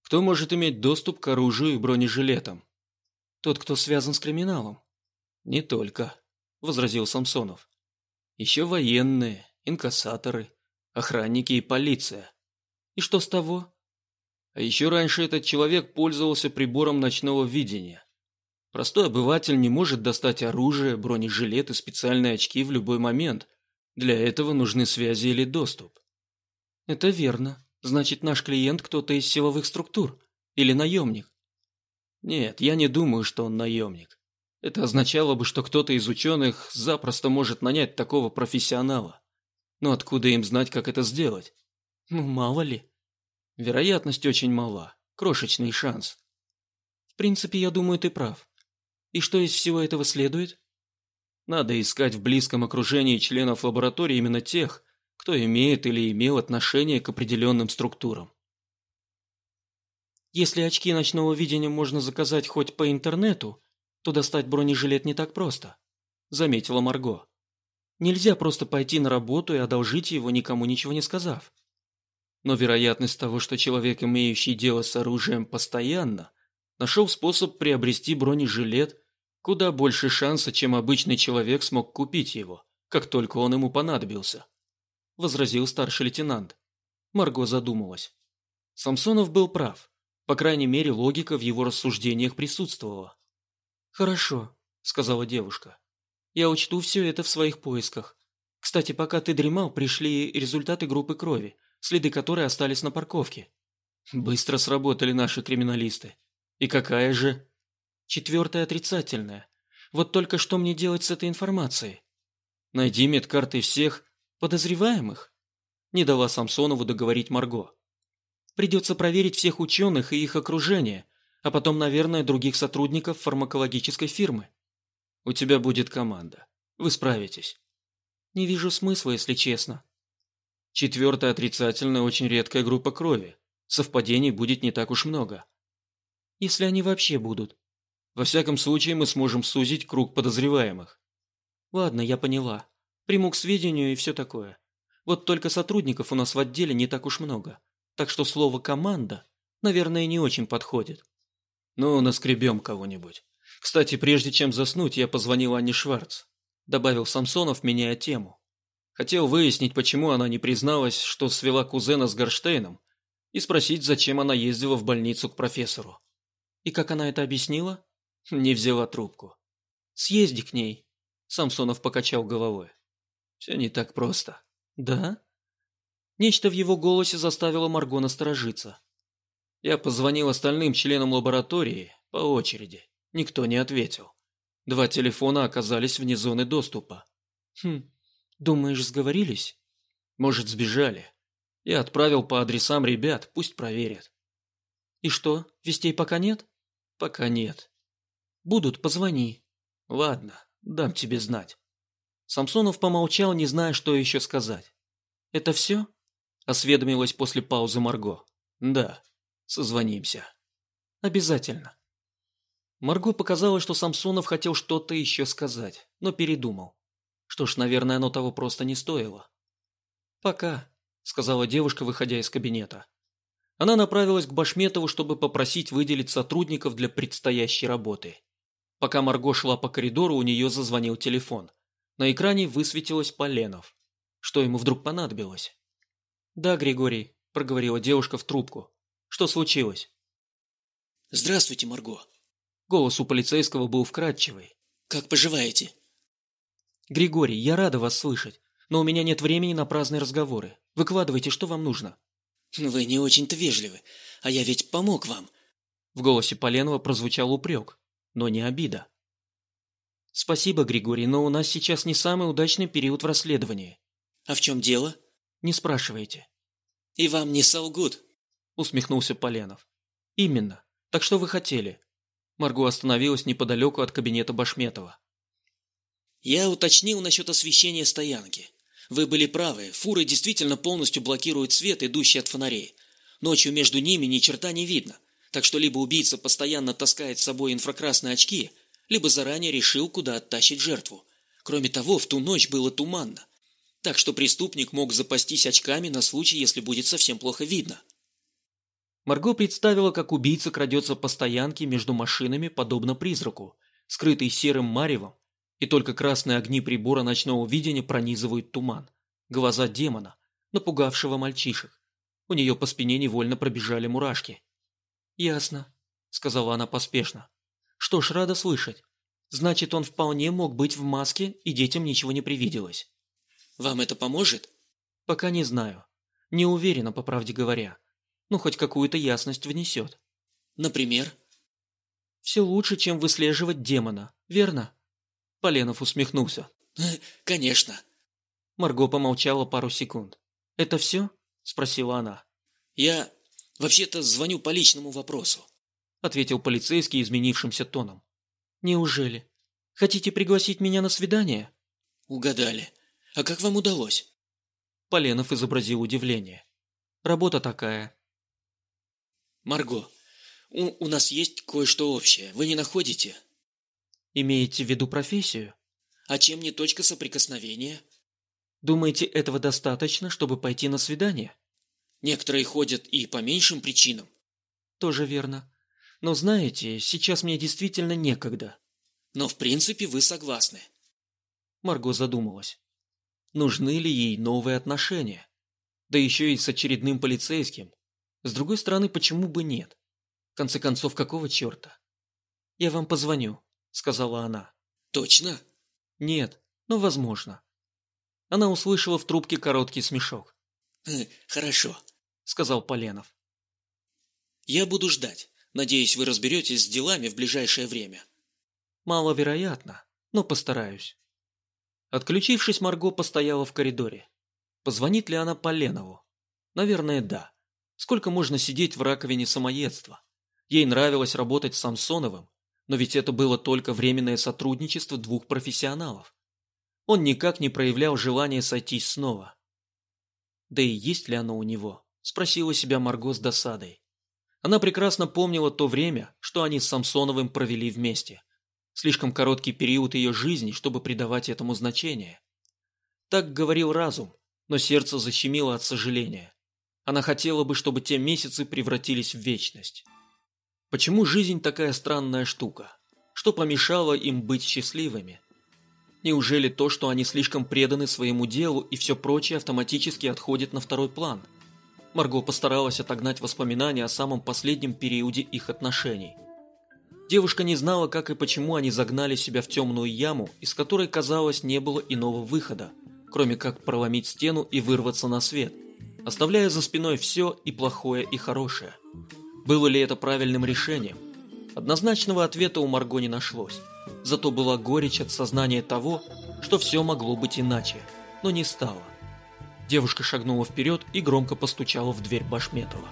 Кто может иметь доступ к оружию и бронежилетам? Тот, кто связан с криминалом. Не только, возразил Самсонов. Еще военные, инкассаторы, охранники и полиция. И что с того? А еще раньше этот человек пользовался прибором ночного видения. Простой обыватель не может достать оружие, бронежилет и специальные очки в любой момент. Для этого нужны связи или доступ. Это верно. Значит, наш клиент кто-то из силовых структур. Или наемник. Нет, я не думаю, что он наемник. Это означало бы, что кто-то из ученых запросто может нанять такого профессионала. Но откуда им знать, как это сделать? Ну, мало ли. Вероятность очень мала. Крошечный шанс. В принципе, я думаю, ты прав. И что из всего этого следует? Надо искать в близком окружении членов лаборатории именно тех, кто имеет или имел отношение к определенным структурам. Если очки ночного видения можно заказать хоть по интернету, то достать бронежилет не так просто, заметила Марго. Нельзя просто пойти на работу и одолжить его, никому ничего не сказав. Но вероятность того, что человек, имеющий дело с оружием постоянно, нашел способ приобрести бронежилет Куда больше шанса, чем обычный человек смог купить его, как только он ему понадобился. Возразил старший лейтенант. Марго задумалась. Самсонов был прав. По крайней мере, логика в его рассуждениях присутствовала. «Хорошо», — сказала девушка. «Я учту все это в своих поисках. Кстати, пока ты дремал, пришли результаты группы крови, следы которой остались на парковке». Быстро сработали наши криминалисты. И какая же? Четвертая отрицательная. Вот только что мне делать с этой информацией? Найди медкарты всех подозреваемых. Не дала Самсонову договорить Марго. Придется проверить всех ученых и их окружение, а потом, наверное, других сотрудников фармакологической фирмы. У тебя будет команда. Вы справитесь. Не вижу смысла, если честно. Четвертая отрицательная очень редкая группа крови. Совпадений будет не так уж много. Если они вообще будут. Во всяком случае, мы сможем сузить круг подозреваемых. Ладно, я поняла. Приму к сведению и все такое. Вот только сотрудников у нас в отделе не так уж много. Так что слово «команда» наверное, не очень подходит. Ну, наскребем кого-нибудь. Кстати, прежде чем заснуть, я позвонил Анне Шварц. Добавил Самсонов, меняя тему. Хотел выяснить, почему она не призналась, что свела кузена с Горштейном, и спросить, зачем она ездила в больницу к профессору. И как она это объяснила? Не взяла трубку. Съезди к ней. Самсонов покачал головой. Все не так просто. Да? Нечто в его голосе заставило Марго насторожиться. Я позвонил остальным членам лаборатории по очереди. Никто не ответил. Два телефона оказались вне зоны доступа. Хм, думаешь, сговорились? Может, сбежали. Я отправил по адресам ребят, пусть проверят. И что, вестей пока нет? Пока нет. Будут, позвони. Ладно, дам тебе знать. Самсонов помолчал, не зная, что еще сказать. Это все? Осведомилась после паузы Марго. Да, созвонимся. Обязательно. Марго показалось, что Самсонов хотел что-то еще сказать, но передумал. Что ж, наверное, оно того просто не стоило. «Пока», — сказала девушка, выходя из кабинета. Она направилась к Башметову, чтобы попросить выделить сотрудников для предстоящей работы. Пока Марго шла по коридору, у нее зазвонил телефон. На экране высветилось Поленов. Что ему вдруг понадобилось? «Да, Григорий», – проговорила девушка в трубку. «Что случилось?» «Здравствуйте, Марго». Голос у полицейского был вкрадчивый. «Как поживаете?» «Григорий, я рада вас слышать, но у меня нет времени на праздные разговоры. Выкладывайте, что вам нужно». «Вы не очень-то вежливы, а я ведь помог вам». В голосе Поленова прозвучал упрек, но не обида. «Спасибо, Григорий, но у нас сейчас не самый удачный период в расследовании». «А в чем дело?» Не спрашивайте. И вам не солгут? Усмехнулся Поленов. Именно. Так что вы хотели? Марго остановилась неподалеку от кабинета Башметова. Я уточнил насчет освещения стоянки. Вы были правы, фуры действительно полностью блокируют свет, идущий от фонарей. Ночью между ними ни черта не видно, так что либо убийца постоянно таскает с собой инфракрасные очки, либо заранее решил, куда оттащить жертву. Кроме того, в ту ночь было туманно, так что преступник мог запастись очками на случай, если будет совсем плохо видно. Марго представила, как убийца крадется по стоянке между машинами, подобно призраку, скрытый серым маревом, и только красные огни прибора ночного видения пронизывают туман. Глаза демона, напугавшего мальчишек. У нее по спине невольно пробежали мурашки. «Ясно», — сказала она поспешно. «Что ж, рада слышать. Значит, он вполне мог быть в маске, и детям ничего не привиделось». Вам это поможет? Пока не знаю. Не уверена, по правде говоря. Ну, хоть какую-то ясность внесет. Например? Все лучше, чем выслеживать демона, верно? Поленов усмехнулся. Конечно. Марго помолчала пару секунд. Это все? Спросила она. Я вообще-то звоню по личному вопросу. Ответил полицейский изменившимся тоном. Неужели? Хотите пригласить меня на свидание? Угадали. А как вам удалось? Поленов изобразил удивление. Работа такая. Марго, у, у нас есть кое-что общее. Вы не находите? Имеете в виду профессию? А чем не точка соприкосновения? Думаете, этого достаточно, чтобы пойти на свидание? Некоторые ходят и по меньшим причинам. Тоже верно. Но знаете, сейчас мне действительно некогда. Но в принципе вы согласны. Марго задумалась нужны ли ей новые отношения. Да еще и с очередным полицейским. С другой стороны, почему бы нет? В конце концов, какого черта? «Я вам позвоню», — сказала она. «Точно?» «Нет, но возможно». Она услышала в трубке короткий смешок. «Хм, «Хорошо», — сказал Поленов. «Я буду ждать. Надеюсь, вы разберетесь с делами в ближайшее время». «Маловероятно, но постараюсь». Отключившись, Марго постояла в коридоре. Позвонит ли она Поленову? Наверное, да. Сколько можно сидеть в раковине самоедства? Ей нравилось работать с Самсоновым, но ведь это было только временное сотрудничество двух профессионалов. Он никак не проявлял желания сойтись снова. Да и есть ли оно у него? Спросила себя Марго с досадой. Она прекрасно помнила то время, что они с Самсоновым провели вместе. Слишком короткий период ее жизни, чтобы придавать этому значение. Так говорил разум, но сердце защемило от сожаления. Она хотела бы, чтобы те месяцы превратились в вечность. Почему жизнь такая странная штука? Что помешало им быть счастливыми? Неужели то, что они слишком преданы своему делу и все прочее автоматически отходит на второй план? Марго постаралась отогнать воспоминания о самом последнем периоде их отношений. Девушка не знала, как и почему они загнали себя в темную яму, из которой, казалось, не было иного выхода, кроме как проломить стену и вырваться на свет, оставляя за спиной все и плохое, и хорошее. Было ли это правильным решением? Однозначного ответа у Марго не нашлось. Зато была горечь от сознания того, что все могло быть иначе, но не стало. Девушка шагнула вперед и громко постучала в дверь Башметова.